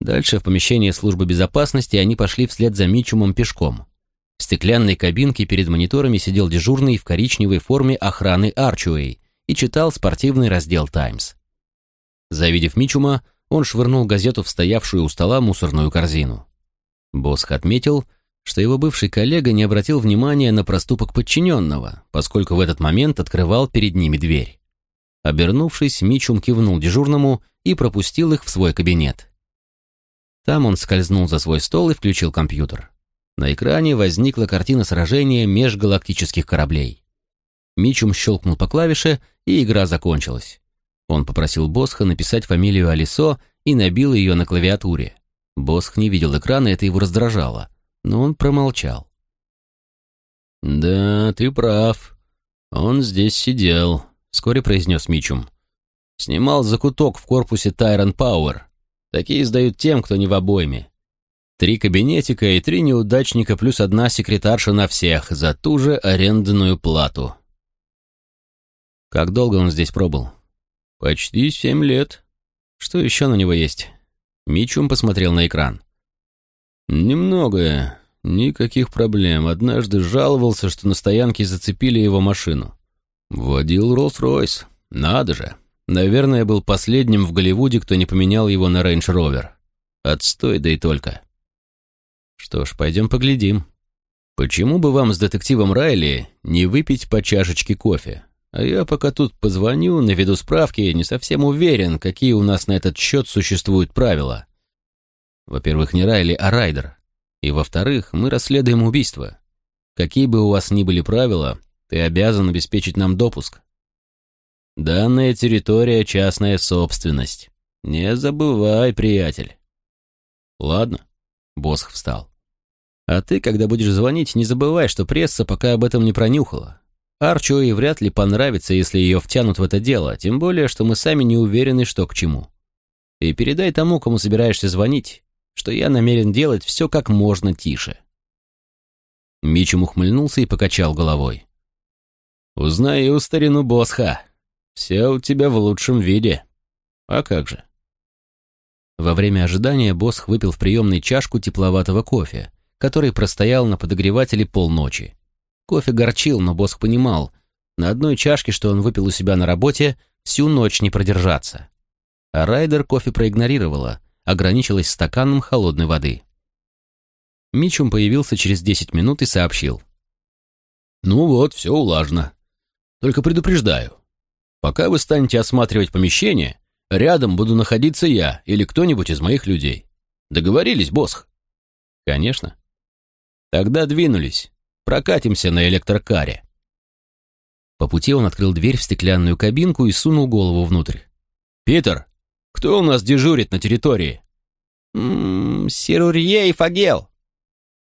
Дальше в помещение службы безопасности они пошли вслед за Мичумом пешком. В стеклянной кабинке перед мониторами сидел дежурный в коричневой форме охраны Арчуэй и читал спортивный раздел «Таймс». Завидев Мичума, он швырнул газету в стоявшую у стола мусорную корзину. Босх отметил, что его бывший коллега не обратил внимания на проступок подчиненного, поскольку в этот момент открывал перед ними дверь. Обернувшись, Мичум кивнул дежурному и пропустил их в свой кабинет. Там он скользнул за свой стол и включил компьютер. На экране возникла картина сражения межгалактических кораблей. Мичум щелкнул по клавише, и игра закончилась. Он попросил Босха написать фамилию Алисо и набил ее на клавиатуре. Босх не видел экрана, это его раздражало, но он промолчал. «Да, ты прав. Он здесь сидел», — вскоре произнес Мичум. «Снимал закуток в корпусе Тайрон Пауэр. Такие сдают тем, кто не в обойме. Три кабинетика и три неудачника плюс одна секретарша на всех за ту же арендную плату». «Как долго он здесь пробыл?» «Почти семь лет. Что еще на него есть?» Мичум посмотрел на экран. «Немного. Никаких проблем. Однажды жаловался, что на стоянке зацепили его машину. Водил Роллс-Ройс. Надо же. Наверное, был последним в Голливуде, кто не поменял его на рейндж-ровер. Отстой, да и только. Что ж, пойдем поглядим. Почему бы вам с детективом Райли не выпить по чашечке кофе? А я пока тут позвоню, наведу справки, не совсем уверен, какие у нас на этот счет существуют правила. Во-первых, не Райли, а Райдер. И во-вторых, мы расследуем убийство. Какие бы у вас ни были правила, ты обязан обеспечить нам допуск. Данная территория — частная собственность. Не забывай, приятель. Ладно. Босх встал. А ты, когда будешь звонить, не забывай, что пресса пока об этом не пронюхала. Арчу и вряд ли понравится, если ее втянут в это дело, тем более, что мы сами не уверены, что к чему. И передай тому, кому собираешься звонить, что я намерен делать все как можно тише». Мичем ухмыльнулся и покачал головой. «Узнаю старину Босха. Все у тебя в лучшем виде». А как же? Во время ожидания Босх выпил в приемной чашку тепловатого кофе, который простоял на подогревателе полночи. Кофе горчил, но Босх понимал, на одной чашке, что он выпил у себя на работе, всю ночь не продержаться. А Райдер кофе проигнорировала, ограничилась стаканом холодной воды. Мичум появился через 10 минут и сообщил. «Ну вот, все улажно. Только предупреждаю. Пока вы станете осматривать помещение, рядом буду находиться я или кто-нибудь из моих людей. Договорились, Босх?» «Конечно». «Тогда двинулись. Прокатимся на электрокаре». По пути он открыл дверь в стеклянную кабинку и сунул голову внутрь. «Питер, кто у нас дежурит на территории?» «Ммм, Сирурье и Фагел».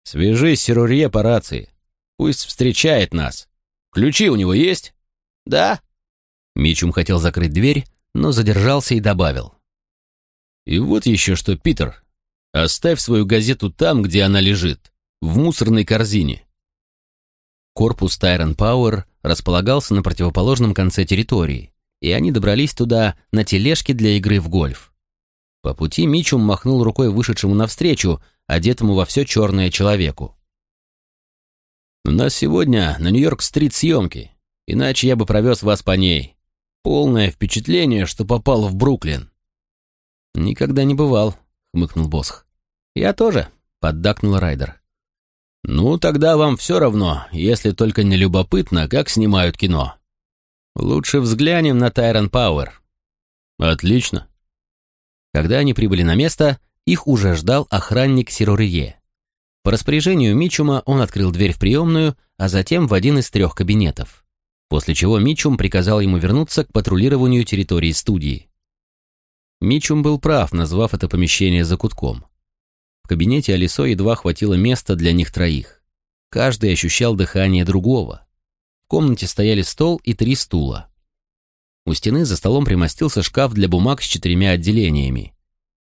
«Свяжись с Сирурье по рации. Пусть встречает нас. Ключи у него есть?» «Да». Мичум хотел закрыть дверь, но задержался и добавил. «И вот еще что, Питер. Оставь свою газету там, где она лежит, в мусорной корзине». Корпус Тайрон Пауэр располагался на противоположном конце территории, и они добрались туда на тележке для игры в гольф. По пути Мичум махнул рукой вышедшему навстречу, одетому во все черное человеку. «У нас сегодня на Нью-Йорк-стрит съемки, иначе я бы провез вас по ней. Полное впечатление, что попал в Бруклин». «Никогда не бывал», — хмыкнул Босх. «Я тоже», — поддакнул Райдер. «Ну, тогда вам все равно, если только не любопытно, как снимают кино». «Лучше взглянем на Тайрон Пауэр». «Отлично». Когда они прибыли на место, их уже ждал охранник Сирурье. По распоряжению Мичума он открыл дверь в приемную, а затем в один из трех кабинетов. После чего Мичум приказал ему вернуться к патрулированию территории студии. Мичум был прав, назвав это помещение закутком. В кабинете Алисо едва хватило места для них троих. Каждый ощущал дыхание другого. В комнате стояли стол и три стула. У стены за столом примостился шкаф для бумаг с четырьмя отделениями.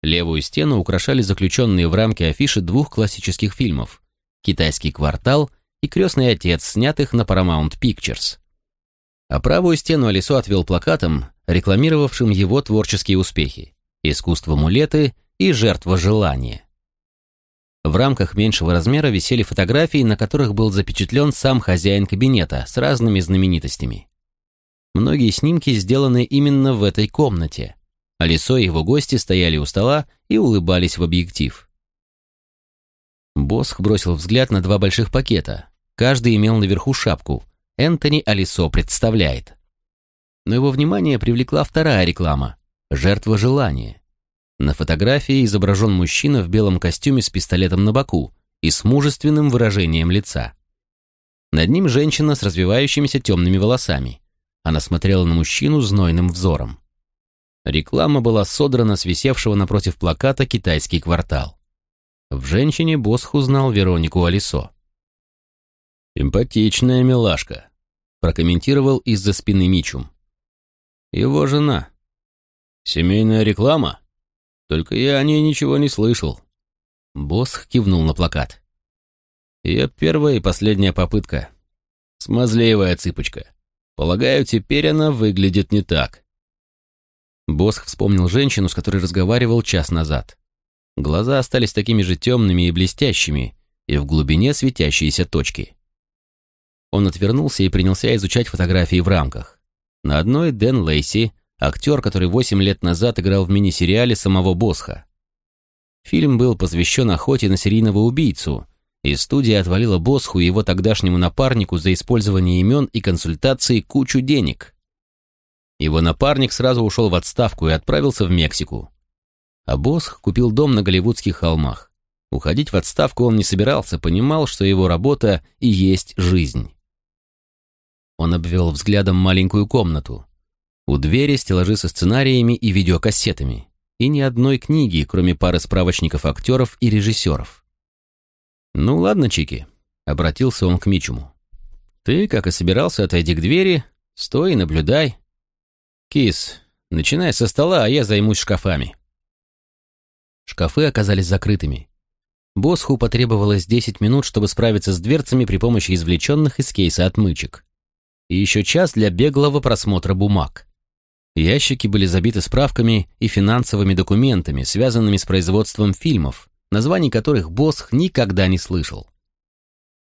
Левую стену украшали заключенные в рамки афиши двух классических фильмов «Китайский квартал» и «Крестный отец», снятых на Paramount Pictures. А правую стену Алисо отвел плакатом, рекламировавшим его творческие успехи «Искусство мулеты» и «Жертва желания». В рамках меньшего размера висели фотографии, на которых был запечатлен сам хозяин кабинета с разными знаменитостями. Многие снимки сделаны именно в этой комнате. Алисо и его гости стояли у стола и улыбались в объектив. Босх бросил взгляд на два больших пакета. Каждый имел наверху шапку. Энтони Алисо представляет. Но его внимание привлекла вторая реклама «Жертва желания». На фотографии изображен мужчина в белом костюме с пистолетом на боку и с мужественным выражением лица. Над ним женщина с развивающимися темными волосами. Она смотрела на мужчину знойным взором. Реклама была содрана с висевшего напротив плаката «Китайский квартал». В женщине Босх узнал Веронику Алисо. «Симпатичная милашка», — прокомментировал из-за спины Мичум. «Его жена». «Семейная реклама?» Только я о ней ничего не слышал. Босх кивнул на плакат. Ее первая и последняя попытка. Смазливая цыпочка. Полагаю, теперь она выглядит не так. Босх вспомнил женщину, с которой разговаривал час назад. Глаза остались такими же темными и блестящими, и в глубине светящиеся точки. Он отвернулся и принялся изучать фотографии в рамках. На одной Дэн Лейси, актер, который восемь лет назад играл в мини-сериале самого Босха. Фильм был посвящен охоте на серийного убийцу, и студия отвалила Босху и его тогдашнему напарнику за использование имен и консультации кучу денег. Его напарник сразу ушел в отставку и отправился в Мексику. А Босх купил дом на Голливудских холмах. Уходить в отставку он не собирался, понимал, что его работа и есть жизнь. Он обвел взглядом маленькую комнату. У двери стеллажи со сценариями и видеокассетами. И ни одной книги, кроме пары справочников актеров и режиссеров. «Ну ладно, Чики», — обратился он к Мичуму. «Ты, как и собирался, отойди к двери, стой и наблюдай. Кис, начинай со стола, а я займусь шкафами». Шкафы оказались закрытыми. Босху потребовалось 10 минут, чтобы справиться с дверцами при помощи извлеченных из кейса отмычек. И еще час для беглого просмотра бумаг. Ящики были забиты справками и финансовыми документами, связанными с производством фильмов, названий которых Босх никогда не слышал.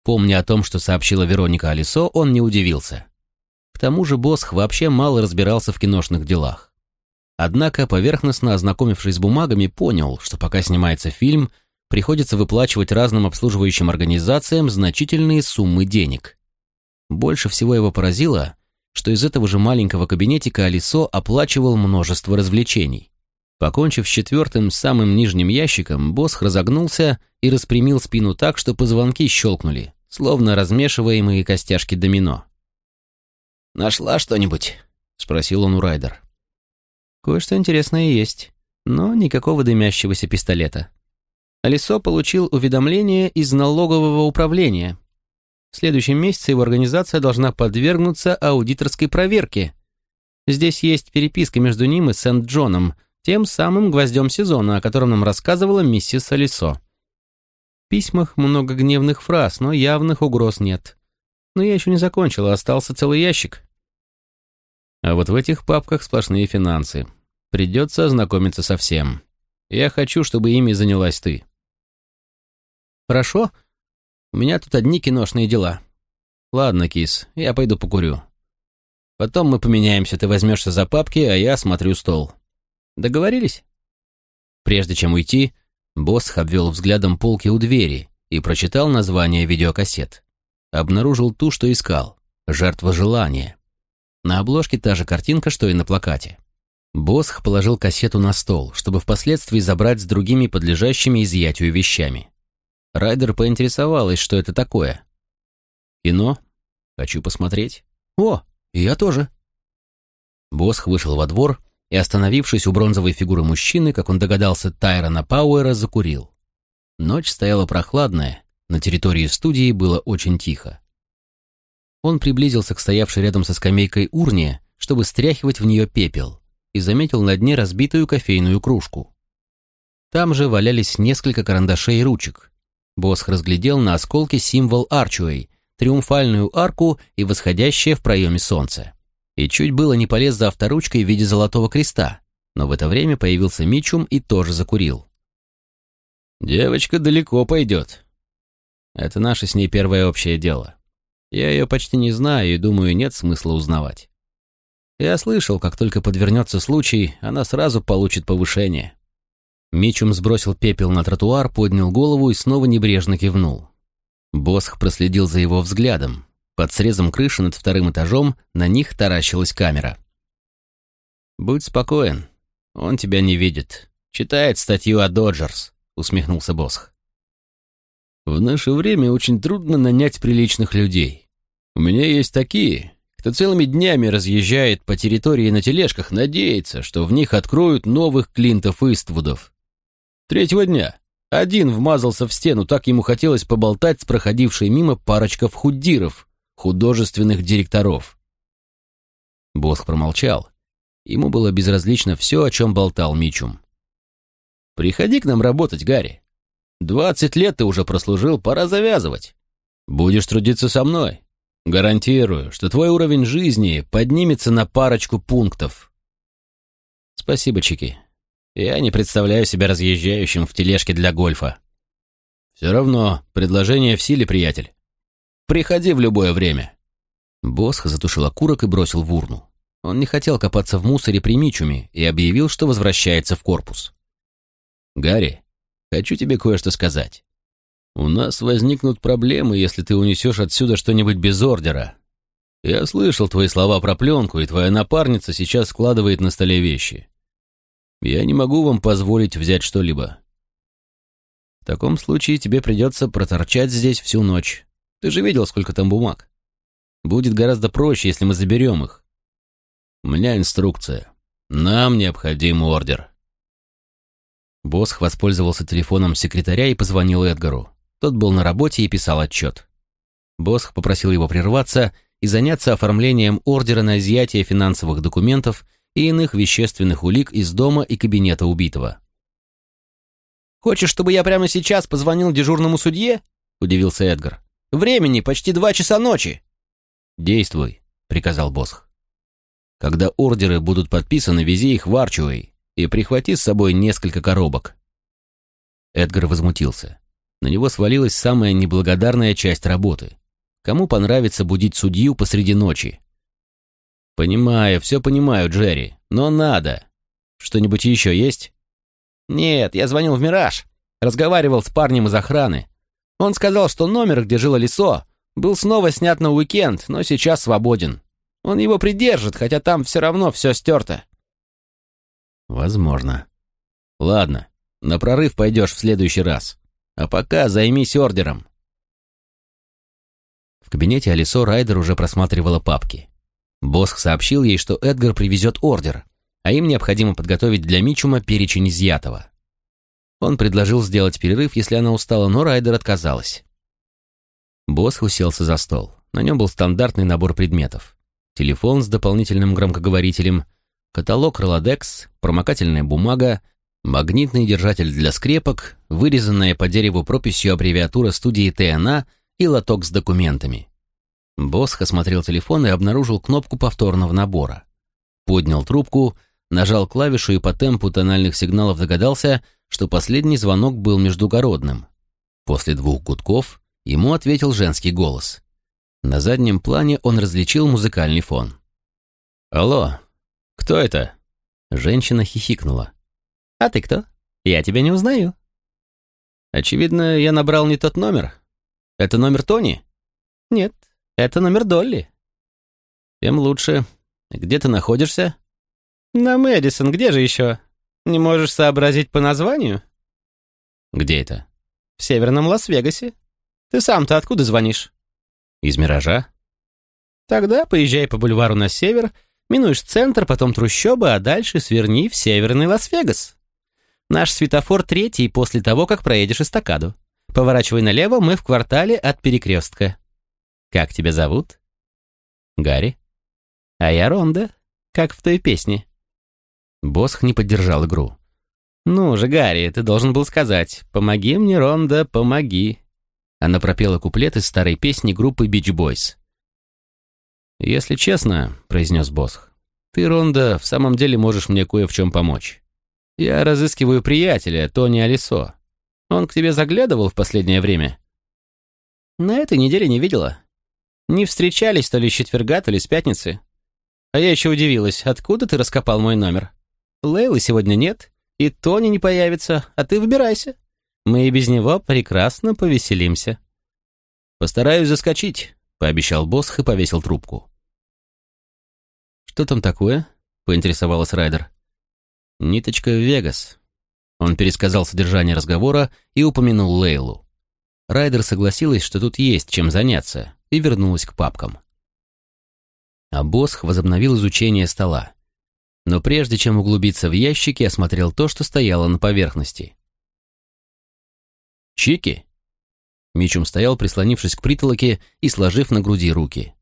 Помня о том, что сообщила Вероника Алисо, он не удивился. К тому же Босх вообще мало разбирался в киношных делах. Однако, поверхностно ознакомившись с бумагами, понял, что пока снимается фильм, приходится выплачивать разным обслуживающим организациям значительные суммы денег. Больше всего его поразило, что из этого же маленького кабинетика Алисо оплачивал множество развлечений. Покончив с четвертым, самым нижним ящиком, Босх разогнулся и распрямил спину так, что позвонки щелкнули, словно размешиваемые костяшки домино. «Нашла что-нибудь?» — спросил он у Райдер. «Кое-что интересное есть, но никакого дымящегося пистолета. Алисо получил уведомление из налогового управления. В следующем месяце его организация должна подвергнуться аудиторской проверке. Здесь есть переписка между ним и Сент-Джоном, тем самым гвоздем сезона, о котором нам рассказывала миссис Алисо. В письмах много гневных фраз, но явных угроз нет. Но я еще не закончила, остался целый ящик. А вот в этих папках сплошные финансы. Придется ознакомиться со всем. Я хочу, чтобы ими занялась ты. Хорошо. У меня тут одни киношные дела. Ладно, кис, я пойду покурю. Потом мы поменяемся, ты возьмешься за папки, а я смотрю стол. Договорились? Прежде чем уйти, босс обвел взглядом полки у двери и прочитал название видеокассет. Обнаружил ту, что искал. «Жертва желания». На обложке та же картинка, что и на плакате. Босх положил кассету на стол, чтобы впоследствии забрать с другими подлежащими изъятию вещами. Райдер поинтересовалась, что это такое. «Кино? Хочу посмотреть». «О, я тоже». Босх вышел во двор и, остановившись у бронзовой фигуры мужчины, как он догадался, Тайрона Пауэра, закурил. Ночь стояла прохладная, на территории студии было очень тихо. Он приблизился к стоявшей рядом со скамейкой урне, чтобы стряхивать в нее пепел, и заметил на дне разбитую кофейную кружку. Там же валялись несколько карандашей и ручек. Босх разглядел на осколке символ Арчуэй, триумфальную арку и восходящее в проеме солнце. И чуть было не полез за авторучкой в виде золотого креста, но в это время появился Мичум и тоже закурил. «Девочка далеко пойдет». Это наше с ней первое общее дело. Я ее почти не знаю и думаю, нет смысла узнавать. Я слышал, как только подвернется случай, она сразу получит повышение. Мичум сбросил пепел на тротуар, поднял голову и снова небрежно кивнул. Босх проследил за его взглядом. Под срезом крыши над вторым этажом на них таращилась камера. «Будь спокоен, он тебя не видит. Читает статью о Доджерс», — усмехнулся Босх. «В наше время очень трудно нанять приличных людей. У меня есть такие, кто целыми днями разъезжает по территории на тележках, надеется, что в них откроют новых Клинтов Иствудов. Третьего дня один вмазался в стену, так ему хотелось поболтать с проходившей мимо парочков худдиров, художественных директоров. Босх промолчал. Ему было безразлично все, о чем болтал Мичум. «Приходи к нам работать, Гарри. Двадцать лет ты уже прослужил, пора завязывать. Будешь трудиться со мной. Гарантирую, что твой уровень жизни поднимется на парочку пунктов». «Спасибо, Чики. Я не представляю себя разъезжающим в тележке для гольфа. Все равно, предложение в силе, приятель. Приходи в любое время. Босх затушил окурок и бросил в урну. Он не хотел копаться в мусоре при Мичуме и объявил, что возвращается в корпус. «Гарри, хочу тебе кое-что сказать. У нас возникнут проблемы, если ты унесешь отсюда что-нибудь без ордера. Я слышал твои слова про пленку, и твоя напарница сейчас складывает на столе вещи. Я не могу вам позволить взять что-либо. В таком случае тебе придется проторчать здесь всю ночь. Ты же видел, сколько там бумаг. Будет гораздо проще, если мы заберем их. У меня инструкция. Нам необходим ордер. Босх воспользовался телефоном секретаря и позвонил Эдгару. Тот был на работе и писал отчет. Босх попросил его прерваться и заняться оформлением ордера на изъятие финансовых документов и иных вещественных улик из дома и кабинета убитого. «Хочешь, чтобы я прямо сейчас позвонил дежурному судье?» — удивился Эдгар. «Времени почти два часа ночи». «Действуй», — приказал Босх. Когда ордеры будут подписаны, вези их в Арчуэй и прихвати с собой несколько коробок». Эдгар возмутился. На него свалилась самая неблагодарная часть работы. Кому понравится будить судью посреди ночи? «Понимаю, все понимаю, Джерри, но надо. Что-нибудь еще есть?» «Нет, я звонил в «Мираж». Разговаривал с парнем из охраны. Он сказал, что номер, где жило Лисо, был снова снят на уикенд, но сейчас свободен. Он его придержит, хотя там все равно все стерто». «Возможно. Ладно, на прорыв пойдешь в следующий раз. А пока займись ордером». В кабинете Алисо Райдер уже просматривала папки. Босх сообщил ей, что Эдгар привезет ордер, а им необходимо подготовить для Мичума перечень изъятого. Он предложил сделать перерыв, если она устала, но Райдер отказалась. Босх уселся за стол. На нем был стандартный набор предметов. Телефон с дополнительным громкоговорителем, каталог Rolodex, промокательная бумага, магнитный держатель для скрепок, вырезанная по дереву прописью аббревиатура студии ТНА и лоток с документами. Босх осмотрел телефон и обнаружил кнопку повторного набора. Поднял трубку, нажал клавишу и по темпу тональных сигналов догадался, что последний звонок был междугородным. После двух гудков ему ответил женский голос. На заднем плане он различил музыкальный фон. «Алло, кто это?» Женщина хихикнула. «А ты кто? Я тебя не узнаю». «Очевидно, я набрал не тот номер. Это номер Тони?» «Нет, это номер Долли». «Тем лучше. Где ты находишься?» «На Мэдисон, где же еще? Не можешь сообразить по названию?» «Где это?» «В северном Лас-Вегасе. Ты сам-то откуда звонишь?» «Из Миража?» «Тогда поезжай по бульвару на север, минуешь центр, потом трущобы, а дальше сверни в северный Лас-Вегас. Наш светофор третий после того, как проедешь эстакаду. Поворачивай налево, мы в квартале от перекрестка. Как тебя зовут? Гарри. А я Ронда, как в той песне. Босх не поддержал игру. «Ну же, Гарри, ты должен был сказать «Помоги мне, Ронда, помоги». Она пропела куплет из старой песни группы Beach Boys. «Если честно», — произнес Босх, — «ты, Ронда, в самом деле можешь мне кое в чем помочь. Я разыскиваю приятеля, Тони Алисо. Он к тебе заглядывал в последнее время?» «На этой неделе не видела. Не встречались то ли с четверга, то ли с пятницы. А я еще удивилась, откуда ты раскопал мой номер? Лейлы сегодня нет, и Тони не появится, а ты выбирайся. Мы и без него прекрасно повеселимся». «Постараюсь заскочить», — пообещал Босх и повесил трубку. «Что там такое?» — поинтересовалась Райдер. «Ниточка в Вегас». Он пересказал содержание разговора и упомянул Лейлу. Райдер согласилась, что тут есть чем заняться, и вернулась к папкам. А Босх возобновил изучение стола. Но прежде чем углубиться в ящики, осмотрел то, что стояло на поверхности. «Чики?» Мичум стоял, прислонившись к притолоке и сложив на груди руки.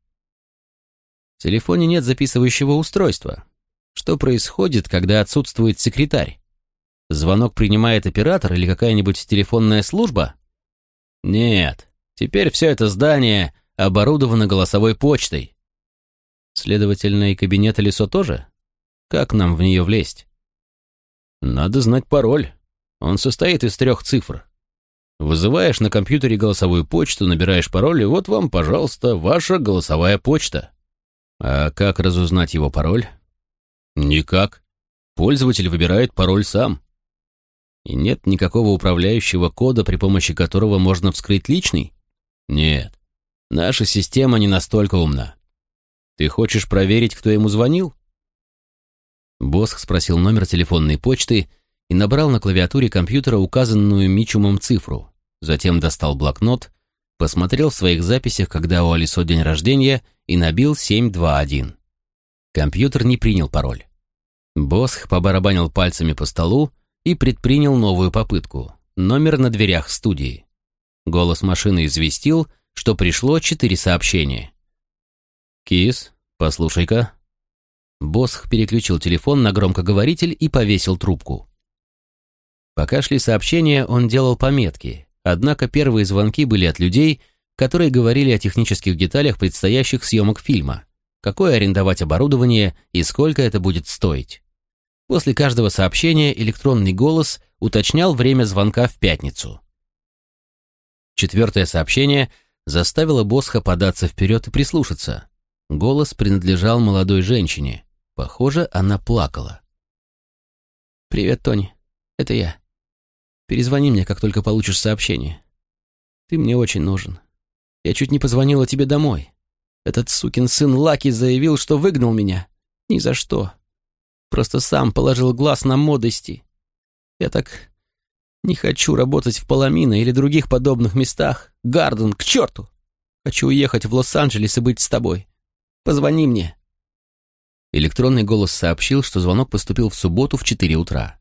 В телефоне нет записывающего устройства. Что происходит, когда отсутствует секретарь? Звонок принимает оператор или какая-нибудь телефонная служба? Нет, теперь все это здание оборудовано голосовой почтой. Следовательно, и кабинет Лисо тоже? Как нам в нее влезть? Надо знать пароль. Он состоит из трех цифр. Вызываешь на компьютере голосовую почту, набираешь пароль, и вот вам, пожалуйста, ваша голосовая почта. А как разузнать его пароль? Никак. Пользователь выбирает пароль сам. И нет никакого управляющего кода, при помощи которого можно вскрыть личный? Нет. Наша система не настолько умна. Ты хочешь проверить, кто ему звонил? Босх спросил номер телефонной почты и набрал на клавиатуре компьютера указанную Мичумом цифру. Затем достал блокнот, посмотрел в своих записях, когда у Алисо день рождения, и набил 721. Компьютер не принял пароль. Босх побарабанил пальцами по столу и предпринял новую попытку. Номер на дверях студии. Голос машины известил, что пришло четыре сообщения. «Кис, послушай-ка». Босх переключил телефон на громкоговоритель и повесил трубку. Пока шли сообщения, он делал пометки, однако первые звонки были от людей, которые говорили о технических деталях предстоящих съемок фильма, какое арендовать оборудование и сколько это будет стоить. После каждого сообщения электронный голос уточнял время звонка в пятницу. Четвертое сообщение заставило Босха податься вперед и прислушаться. Голос принадлежал молодой женщине. Похоже, она плакала. «Привет, Тони. Это я. Перезвони мне, как только получишь сообщение. Ты мне очень нужен. Я чуть не позвонила тебе домой. Этот сукин сын Лаки заявил, что выгнал меня. Ни за что. Просто сам положил глаз на модости. Я так не хочу работать в Паламино или других подобных местах. Гарден, к черту! Хочу уехать в Лос-Анджелес и быть с тобой. Позвони мне. Электронный голос сообщил, что звонок поступил в субботу в 4 утра.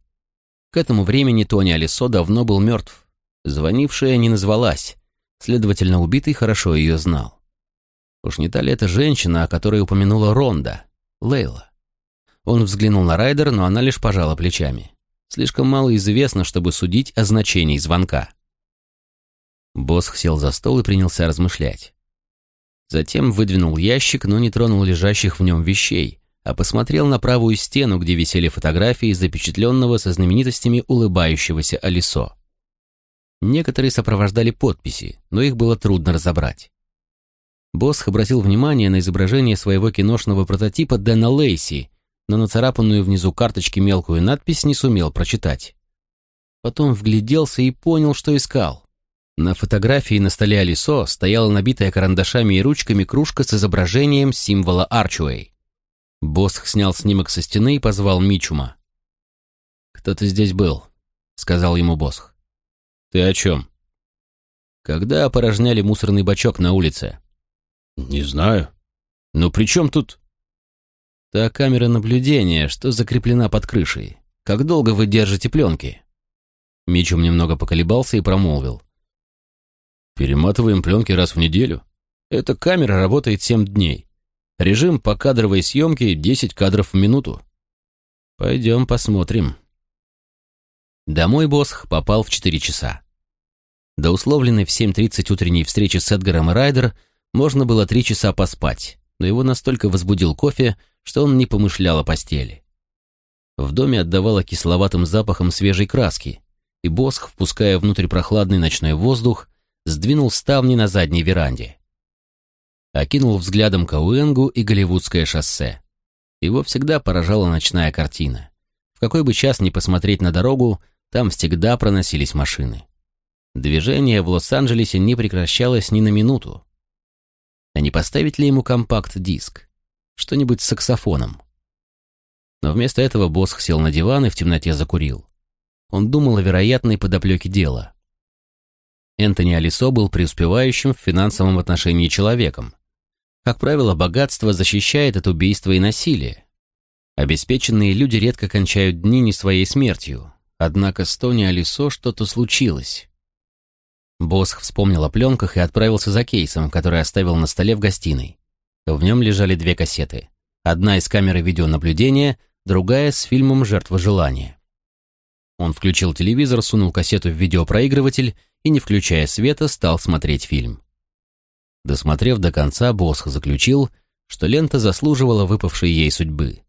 К этому времени Тони Алисо давно был мертв. Звонившая не назвалась, следовательно, убитый хорошо ее знал. Уж не та ли эта женщина, о которой упомянула Ронда, Лейла? Он взглянул на Райдер, но она лишь пожала плечами. Слишком мало известно, чтобы судить о значении звонка. Босх сел за стол и принялся размышлять. Затем выдвинул ящик, но не тронул лежащих в нем вещей, а посмотрел на правую стену, где висели фотографии запечатленного со знаменитостями улыбающегося Алисо. Некоторые сопровождали подписи, но их было трудно разобрать. Босх обратил внимание на изображение своего киношного прототипа Дэна Лейси, но нацарапанную внизу карточки мелкую надпись не сумел прочитать. Потом вгляделся и понял, что искал. На фотографии на столе Алисо стояла набитая карандашами и ручками кружка с изображением символа Арчуэй. Босх снял снимок со стены и позвал Мичума. «Кто-то здесь был», — сказал ему Босх. «Ты о чем?» «Когда опорожняли мусорный бачок на улице?» «Не знаю. Но при чем тут...» «Та камера наблюдения, что закреплена под крышей. Как долго вы держите пленки?» Мичум немного поколебался и промолвил. «Перематываем пленки раз в неделю. Эта камера работает семь дней. Режим по кадровой съемке 10 кадров в минуту. Пойдем посмотрим. Домой Босх попал в 4 часа. До условленной в 7.30 утренней встречи с Эдгаром и Райдер можно было 3 часа поспать, но его настолько возбудил кофе, что он не помышлял о постели. В доме отдавало кисловатым запахом свежей краски, и Босх, впуская внутрь прохладный ночной воздух, сдвинул ставни на задней веранде окинул взглядом Кауэнгу и Голливудское шоссе. Его всегда поражала ночная картина. В какой бы час ни посмотреть на дорогу, там всегда проносились машины. Движение в Лос-Анджелесе не прекращалось ни на минуту. А не поставить ли ему компакт-диск? Что-нибудь с саксофоном? Но вместо этого Босх сел на диван и в темноте закурил. Он думал о вероятной подоплеке дела. Энтони Алисо был преуспевающим в финансовом отношении человеком, как правило, богатство защищает от убийства и насилия. Обеспеченные люди редко кончают дни не своей смертью, однако с Тони Алисо что-то случилось. Босх вспомнил о пленках и отправился за кейсом, который оставил на столе в гостиной. В нем лежали две кассеты. Одна из камеры видеонаблюдения, другая с фильмом «Жертва желания». Он включил телевизор, сунул кассету в видеопроигрыватель и, не включая света, стал смотреть фильм. Досмотрев до конца, Босх заключил, что лента заслуживала выпавшей ей судьбы.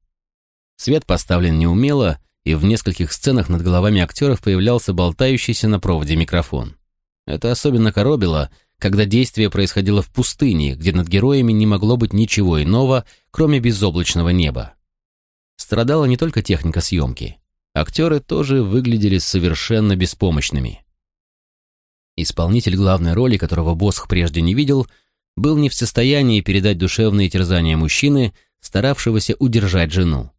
Свет поставлен неумело, и в нескольких сценах над головами актеров появлялся болтающийся на проводе микрофон. Это особенно коробило, когда действие происходило в пустыне, где над героями не могло быть ничего иного, кроме безоблачного неба. Страдала не только техника съемки. Актеры тоже выглядели совершенно беспомощными. Исполнитель главной роли, которого Босх прежде не видел, был не в состоянии передать душевные терзания мужчины, старавшегося удержать жену.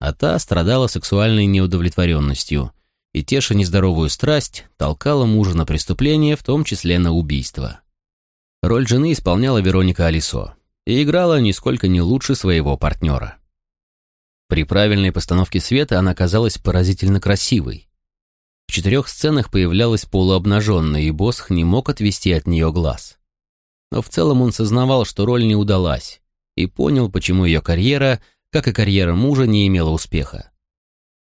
А та страдала сексуальной неудовлетворенностью и, теша нездоровую страсть, толкала мужа на преступление, в том числе на убийство. Роль жены исполняла Вероника Алисо и играла нисколько не лучше своего партнера. При правильной постановке света она казалась поразительно красивой. В четырех сценах появлялась полуобнаженная, и Босх не мог отвести от нее глаз но в целом он сознавал, что роль не удалась, и понял, почему ее карьера, как и карьера мужа, не имела успеха.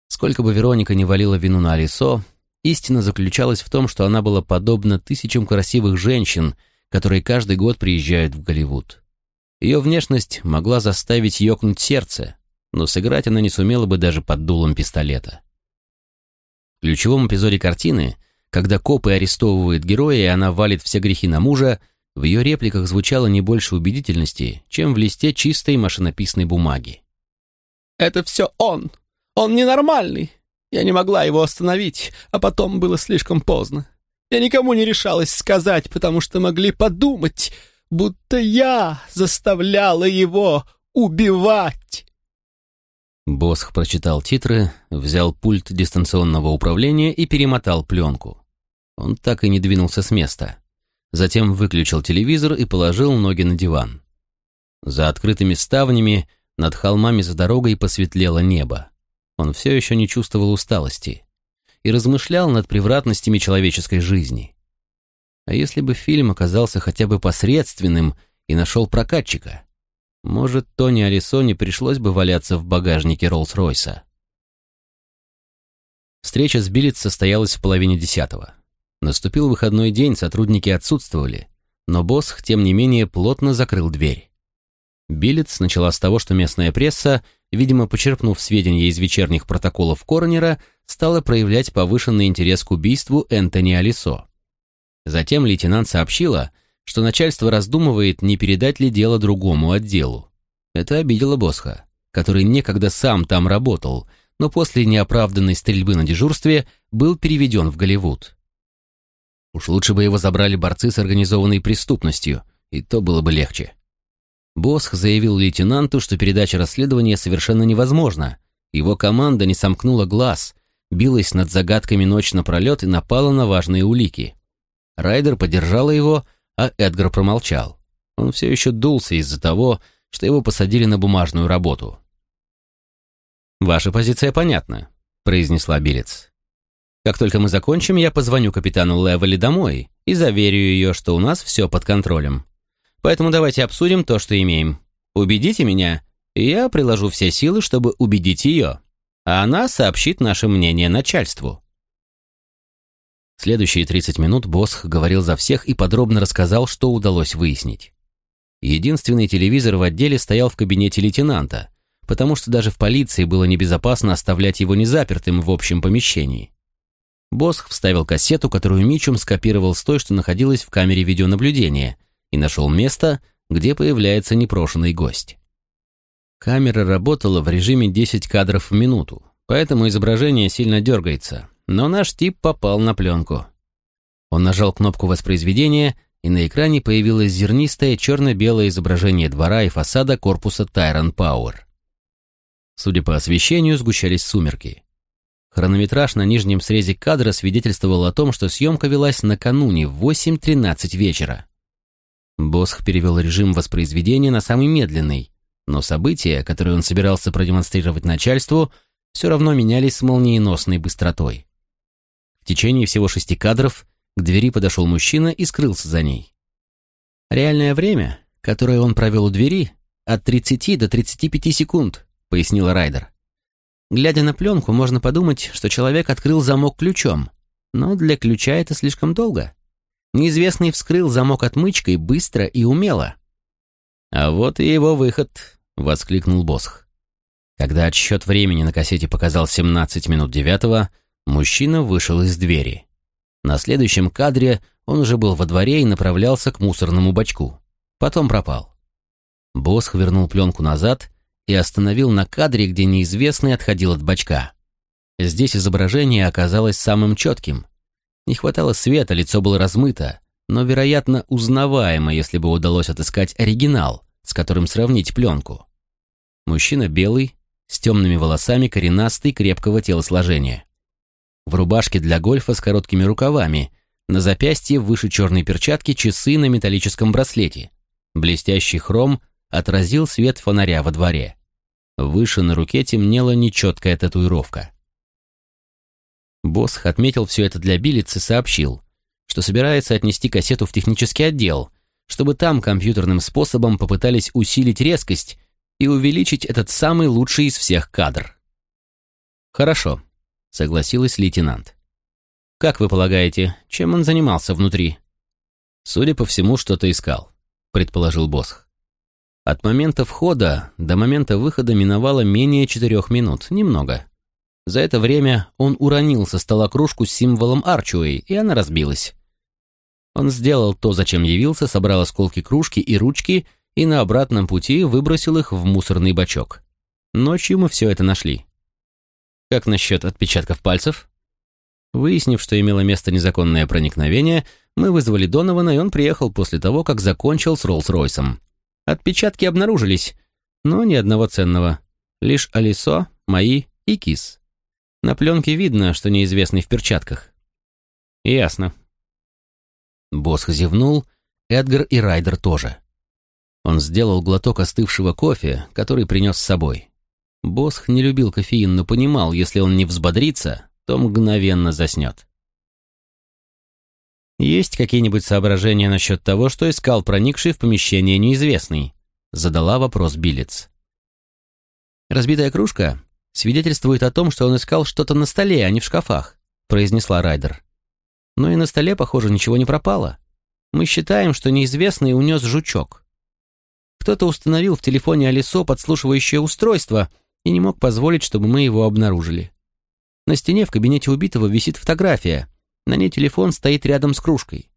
Сколько бы Вероника не валила вину на Алисо, истина заключалась в том, что она была подобна тысячам красивых женщин, которые каждый год приезжают в Голливуд. Ее внешность могла заставить ёкнуть сердце, но сыграть она не сумела бы даже под дулом пистолета. В ключевом эпизоде картины, когда копы арестовывают героя, и она валит все грехи на мужа, в ее репликах звучало не больше убедительности, чем в листе чистой машинописной бумаги. «Это все он! Он ненормальный! Я не могла его остановить, а потом было слишком поздно. Я никому не решалась сказать, потому что могли подумать, будто я заставляла его убивать!» Босх прочитал титры, взял пульт дистанционного управления и перемотал пленку. Он так и не двинулся с места. Затем выключил телевизор и положил ноги на диван. За открытыми ставнями над холмами за дорогой посветлело небо. Он все еще не чувствовал усталости и размышлял над превратностями человеческой жизни. А если бы фильм оказался хотя бы посредственным и нашел прокатчика? Может, Тони Алисоне пришлось бы валяться в багажнике Роллс-Ройса. Встреча с Биллет состоялась в половине десятого. Наступил выходной день, сотрудники отсутствовали, но Босх, тем не менее, плотно закрыл дверь. Биллетс начала с того, что местная пресса, видимо, почерпнув сведения из вечерних протоколов Коронера, стала проявлять повышенный интерес к убийству Энтони Алисо. Затем лейтенант сообщила, что начальство раздумывает, не передать ли дело другому отделу. Это обидело Босха, который некогда сам там работал, но после неоправданной стрельбы на дежурстве был переведен в Голливуд. Уж лучше бы его забрали борцы с организованной преступностью, и то было бы легче. Босх заявил лейтенанту, что передача расследования совершенно невозможна. Его команда не сомкнула глаз, билась над загадками ночь напролет и напала на важные улики. Райдер поддержала его, а Эдгар промолчал. Он все еще дулся из-за того, что его посадили на бумажную работу. «Ваша позиция понятна», — произнесла Билец. «Как только мы закончим, я позвоню капитану Левели домой и заверю ее, что у нас все под контролем. Поэтому давайте обсудим то, что имеем. Убедите меня, и я приложу все силы, чтобы убедить ее, а она сообщит наше мнение начальству». Следующие 30 минут Босх говорил за всех и подробно рассказал, что удалось выяснить. Единственный телевизор в отделе стоял в кабинете лейтенанта, потому что даже в полиции было небезопасно оставлять его незапертым в общем помещении. Босх вставил кассету, которую Мичум скопировал с той, что находилась в камере видеонаблюдения, и нашел место, где появляется непрошенный гость. Камера работала в режиме 10 кадров в минуту, поэтому изображение сильно дергается, но наш тип попал на пленку. Он нажал кнопку воспроизведения, и на экране появилось зернистое черно-белое изображение двора и фасада корпуса Тайрон Пауэр. Судя по освещению, сгущались сумерки. Хронометраж на нижнем срезе кадра свидетельствовал о том, что съемка велась накануне в 8.13 вечера. Босх перевел режим воспроизведения на самый медленный, но события, которые он собирался продемонстрировать начальству, все равно менялись с молниеносной быстротой. В течение всего шести кадров к двери подошел мужчина и скрылся за ней. «Реальное время, которое он провел у двери, от 30 до 35 секунд», — пояснила Райдер. «Глядя на пленку, можно подумать, что человек открыл замок ключом, но для ключа это слишком долго. Неизвестный вскрыл замок отмычкой быстро и умело». «А вот и его выход», — воскликнул Босх. Когда отсчет времени на кассете показал 17 минут девятого, Мужчина вышел из двери. На следующем кадре он уже был во дворе и направлялся к мусорному бачку. Потом пропал. Босх вернул пленку назад и остановил на кадре, где неизвестный отходил от бачка. Здесь изображение оказалось самым четким. Не хватало света, лицо было размыто, но, вероятно, узнаваемо, если бы удалось отыскать оригинал, с которым сравнить пленку. Мужчина белый, с темными волосами, коренастый, крепкого телосложения в рубашке для гольфа с короткими рукавами, на запястье выше черной перчатки часы на металлическом браслете. Блестящий хром отразил свет фонаря во дворе. Выше на руке темнела нечеткая татуировка. Босх отметил все это для Билец и сообщил, что собирается отнести кассету в технический отдел, чтобы там компьютерным способом попытались усилить резкость и увеличить этот самый лучший из всех кадр. «Хорошо», — согласилась лейтенант. «Как вы полагаете, чем он занимался внутри?» «Судя по всему, что-то искал», — предположил Босх. От момента входа до момента выхода миновало менее четырех минут, немного. За это время он уронил со стола кружку с символом Арчуэй, и она разбилась. Он сделал то, зачем явился, собрал осколки кружки и ручки и на обратном пути выбросил их в мусорный бачок. Ночью мы все это нашли. Как насчет отпечатков пальцев? Выяснив, что имело место незаконное проникновение, мы вызвали Донована, и он приехал после того, как закончил с Роллс-Ройсом. Отпечатки обнаружились, но ни одного ценного. Лишь Алисо, мои и Кис. На пленке видно, что неизвестный в перчатках. Ясно. Босх зевнул, Эдгар и Райдер тоже. Он сделал глоток остывшего кофе, который принес с собой. Босх не любил кофеин, но понимал, если он не взбодрится, то мгновенно заснет. «Есть какие-нибудь соображения насчет того, что искал проникший в помещение неизвестный?» Задала вопрос Билец. «Разбитая кружка свидетельствует о том, что он искал что-то на столе, а не в шкафах», произнесла Райдер. «Но и на столе, похоже, ничего не пропало. Мы считаем, что неизвестный унес жучок. Кто-то установил в телефоне Алисо подслушивающее устройство и не мог позволить, чтобы мы его обнаружили. На стене в кабинете убитого висит фотография. На ней телефон стоит рядом с кружкой.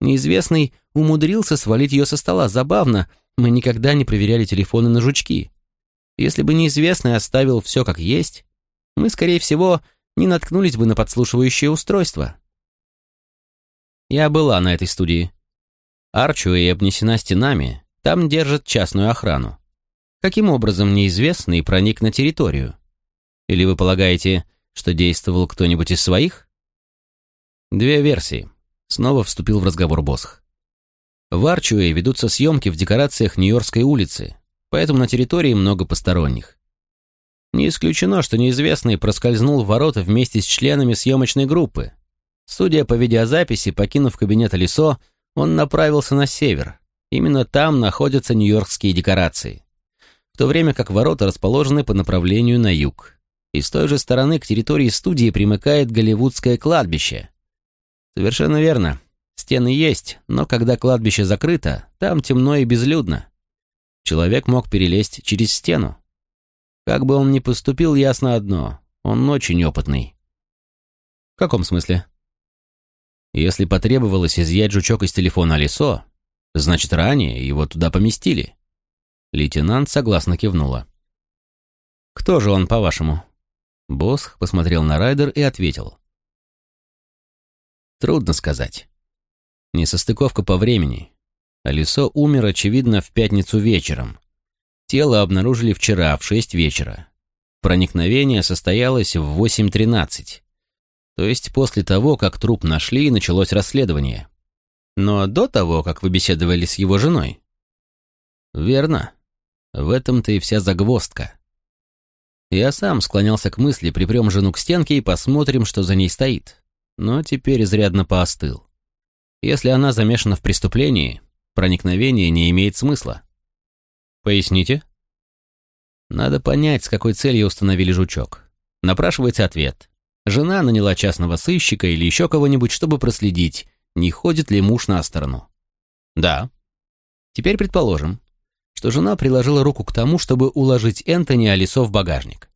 Неизвестный умудрился свалить ее со стола. Забавно, мы никогда не проверяли телефоны на жучки. Если бы неизвестный оставил все как есть, мы, скорее всего, не наткнулись бы на подслушивающее устройство. Я была на этой студии. Арчуэй обнесена стенами, там держат частную охрану. Каким образом неизвестный проник на территорию? Или вы полагаете, что действовал кто-нибудь из своих? Две версии. Снова вступил в разговор Босх. В Арчуэ ведутся съемки в декорациях Нью-Йоркской улицы, поэтому на территории много посторонних. Не исключено, что неизвестный проскользнул в ворота вместе с членами съемочной группы. Судя по видеозаписи, покинув кабинет Алисо, он направился на север. Именно там находятся нью-йоркские декорации то время как ворота расположены по направлению на юг. И с той же стороны к территории студии примыкает Голливудское кладбище. Совершенно верно. Стены есть, но когда кладбище закрыто, там темно и безлюдно. Человек мог перелезть через стену. Как бы он ни поступил, ясно одно. Он очень опытный. В каком смысле? Если потребовалось изъять жучок из телефона Алисо, значит, ранее его туда поместили. Лейтенант согласно кивнула. «Кто же он, по-вашему?» Босх посмотрел на Райдер и ответил. «Трудно сказать. Несостыковка по времени. Алисо умер, очевидно, в пятницу вечером. Тело обнаружили вчера в шесть вечера. Проникновение состоялось в 8.13. То есть после того, как труп нашли, началось расследование. Но до того, как вы беседовали с его женой. Верно. В этом-то и вся загвоздка. Я сам склонялся к мысли, припрем жену к стенке и посмотрим, что за ней стоит. Но теперь изрядно поостыл. Если она замешана в преступлении, проникновение не имеет смысла. Поясните? Надо понять, с какой целью установили жучок. Напрашивается ответ. Жена наняла частного сыщика или еще кого-нибудь, чтобы проследить, не ходит ли муж на сторону. Да. Теперь предположим, что жена приложила руку к тому, чтобы уложить Энтони Алисо в багажник.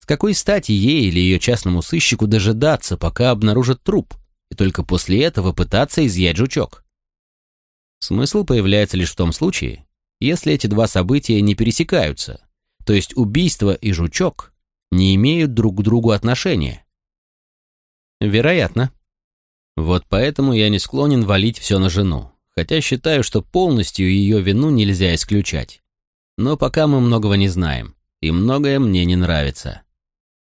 С какой стати ей или ее частному сыщику дожидаться, пока обнаружат труп, и только после этого пытаться изъять жучок? Смысл появляется лишь в том случае, если эти два события не пересекаются, то есть убийство и жучок не имеют друг к другу отношения. Вероятно. Вот поэтому я не склонен валить все на жену хотя считаю, что полностью ее вину нельзя исключать. Но пока мы многого не знаем, и многое мне не нравится.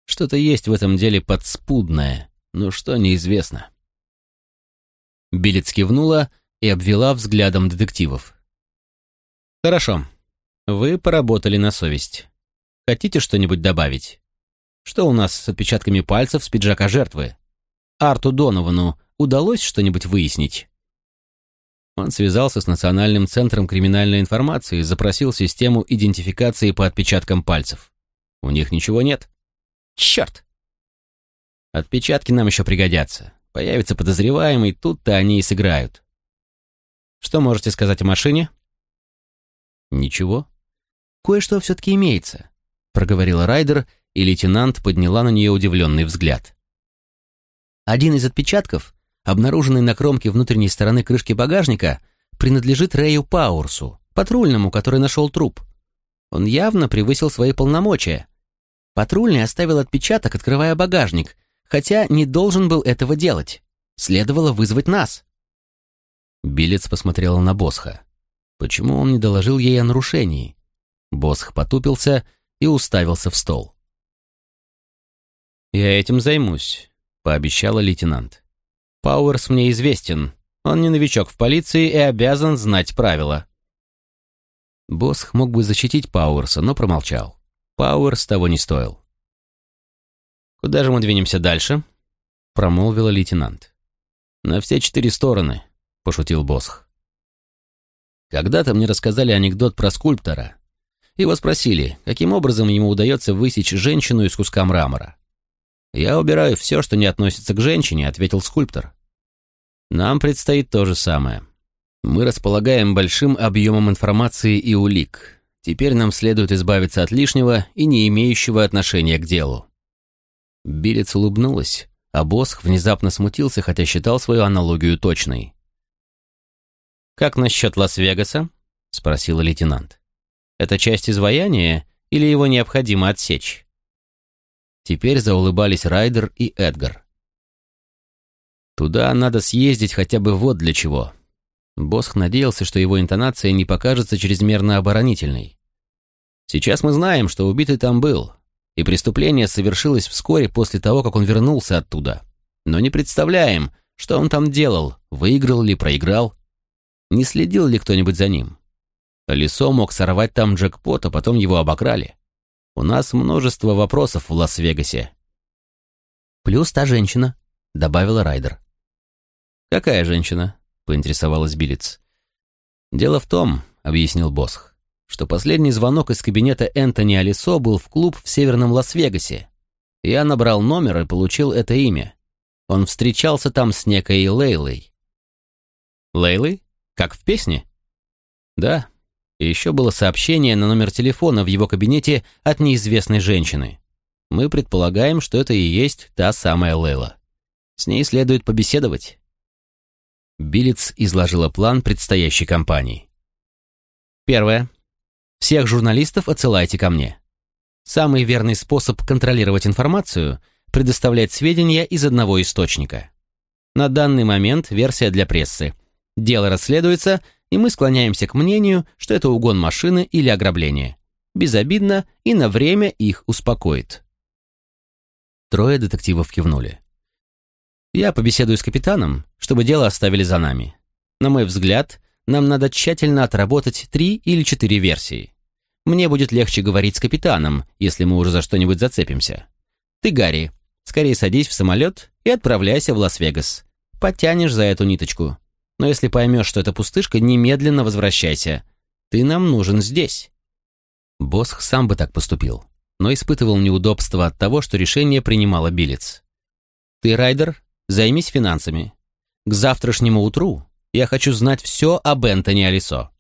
Что-то есть в этом деле подспудное, но что неизвестно. Билец кивнула и обвела взглядом детективов. «Хорошо. Вы поработали на совесть. Хотите что-нибудь добавить? Что у нас с отпечатками пальцев с пиджака жертвы? Арту Доновану удалось что-нибудь выяснить?» Он связался с Национальным центром криминальной информации и запросил систему идентификации по отпечаткам пальцев. У них ничего нет. Черт! Отпечатки нам еще пригодятся. Появится подозреваемый, тут-то они и сыграют. Что можете сказать о машине? Ничего. Кое-что все-таки имеется, проговорила Райдер, и лейтенант подняла на нее удивленный взгляд. Один из отпечатков, обнаруженный на кромке внутренней стороны крышки багажника, принадлежит Рэю Пауэрсу, патрульному, который нашел труп. Он явно превысил свои полномочия. Патрульный оставил отпечаток, открывая багажник, хотя не должен был этого делать. Следовало вызвать нас. Билец посмотрела на Босха. Почему он не доложил ей о нарушении? Босх потупился и уставился в стол. «Я этим займусь», — пообещала лейтенант. «Пауэрс мне известен. Он не новичок в полиции и обязан знать правила». Босх мог бы защитить Пауэрса, но промолчал. Пауэрс того не стоил. «Куда же мы двинемся дальше?» — промолвила лейтенант. «На все четыре стороны», — пошутил Босх. Когда-то мне рассказали анекдот про скульптора. Его спросили, каким образом ему удается высечь женщину из куска мрамора. «Я убираю все, что не относится к женщине», — ответил скульптор. «Нам предстоит то же самое. Мы располагаем большим объемом информации и улик. Теперь нам следует избавиться от лишнего и не имеющего отношения к делу». Билец улыбнулась, а Босх внезапно смутился, хотя считал свою аналогию точной. «Как насчет Лас-Вегаса?» — спросила лейтенант. «Это часть изваяния или его необходимо отсечь?» Теперь заулыбались Райдер и Эдгар. «Туда надо съездить хотя бы вот для чего». Босх надеялся, что его интонация не покажется чрезмерно оборонительной. «Сейчас мы знаем, что убитый там был, и преступление совершилось вскоре после того, как он вернулся оттуда. Но не представляем, что он там делал, выиграл ли, проиграл. Не следил ли кто-нибудь за ним? Лисо мог сорвать там джекпот, а потом его обокрали. У нас множество вопросов в Лас-Вегасе. «Плюс та женщина», — добавила Райдер. «Какая женщина?» — поинтересовалась Билец. «Дело в том», — объяснил Босх, что последний звонок из кабинета Энтони Алисо был в клуб в северном Лас-Вегасе. Я набрал номер и получил это имя. Он встречался там с некой Лейлой. Лейлой? Как в песне? Да. И еще было сообщение на номер телефона в его кабинете от неизвестной женщины. Мы предполагаем, что это и есть та самая Лейла. С ней следует побеседовать. Билец изложила план предстоящей кампании. Первое. Всех журналистов отсылайте ко мне. Самый верный способ контролировать информацию – предоставлять сведения из одного источника. На данный момент версия для прессы. Дело расследуется, и мы склоняемся к мнению, что это угон машины или ограбление. Безобидно и на время их успокоит. Трое детективов кивнули. Я побеседую с капитаном, чтобы дело оставили за нами. На мой взгляд, нам надо тщательно отработать три или четыре версии. Мне будет легче говорить с капитаном, если мы уже за что-нибудь зацепимся. Ты, Гарри, скорее садись в самолет и отправляйся в Лас-Вегас. Потянешь за эту ниточку. Но если поймешь, что это пустышка, немедленно возвращайся. Ты нам нужен здесь». Босх сам бы так поступил, но испытывал неудобство от того, что решение принимала Билец. «Ты, Райдер, займись финансами. К завтрашнему утру я хочу знать все об Энтони Алисо.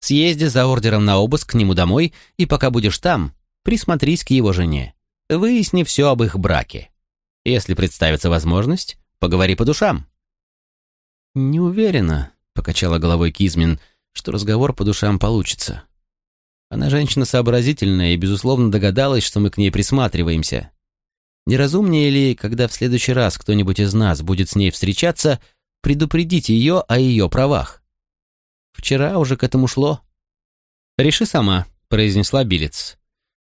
Съезди за ордером на обыск к нему домой, и пока будешь там, присмотрись к его жене. Выясни все об их браке. Если представится возможность, поговори по душам». «Не уверена», — покачала головой Кизмин, «что разговор по душам получится. Она женщина сообразительная и, безусловно, догадалась, что мы к ней присматриваемся. Неразумнее ли, когда в следующий раз кто-нибудь из нас будет с ней встречаться, предупредить ее о ее правах. Вчера уже к этому шло. «Реши сама», — произнесла Билец.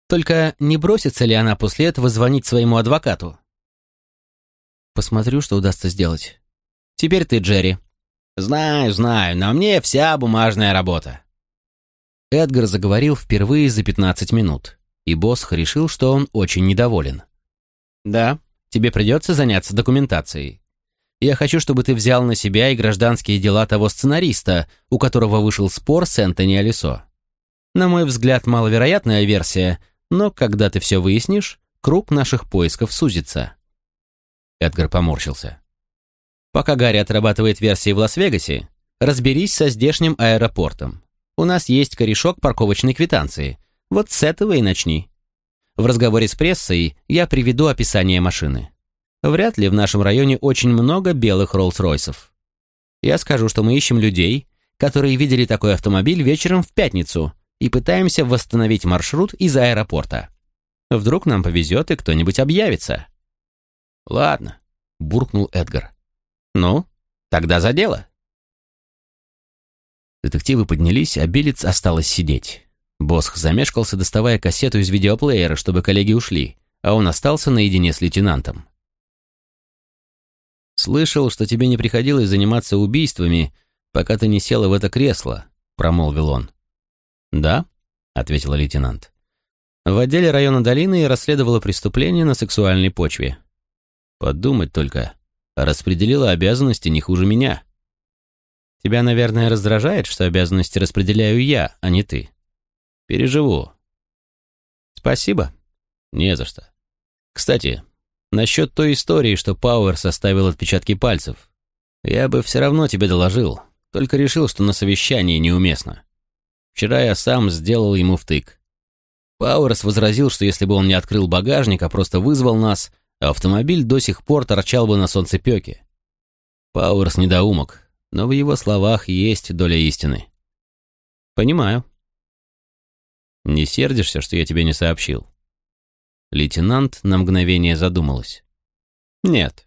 «Только не бросится ли она после этого звонить своему адвокату?» «Посмотрю, что удастся сделать. Теперь ты, Джерри». «Знаю, знаю, на мне вся бумажная работа». Эдгар заговорил впервые за 15 минут, и Босх решил, что он очень недоволен. «Да, тебе придется заняться документацией. Я хочу, чтобы ты взял на себя и гражданские дела того сценариста, у которого вышел спор с Энтони Алисо. На мой взгляд, маловероятная версия, но когда ты все выяснишь, круг наших поисков сузится». Эдгар поморщился. «Пока Гарри отрабатывает версии в Лас-Вегасе, разберись со здешним аэропортом. У нас есть корешок парковочной квитанции. Вот с этого и начни. В разговоре с прессой я приведу описание машины. Вряд ли в нашем районе очень много белых Роллс-Ройсов. Я скажу, что мы ищем людей, которые видели такой автомобиль вечером в пятницу и пытаемся восстановить маршрут из аэропорта. Вдруг нам повезет и кто-нибудь объявится. Ладно, буркнул Эдгар. Ну, тогда за дело. Детективы поднялись, а Билец осталось сидеть. Босх замешкался, доставая кассету из видеоплеера, чтобы коллеги ушли, а он остался наедине с лейтенантом. «Слышал, что тебе не приходилось заниматься убийствами, пока ты не села в это кресло», — промолвил он. «Да», — ответила лейтенант. «В отделе района долины я расследовала преступление на сексуальной почве. Подумать только, распределила обязанности не хуже меня». «Тебя, наверное, раздражает, что обязанности распределяю я, а не ты?» «Переживу». «Спасибо». «Не за что. Кстати, насчет той истории, что Пауэр составил отпечатки пальцев. Я бы все равно тебе доложил, только решил, что на совещании неуместно. Вчера я сам сделал ему втык. Пауэрс возразил, что если бы он не открыл багажник, а просто вызвал нас, автомобиль до сих пор торчал бы на солнцепёке. Пауэрс недоумок, но в его словах есть доля истины. Понимаю. Не сердишься, что я тебе не сообщил? Лейтенант на мгновение задумалась. Нет.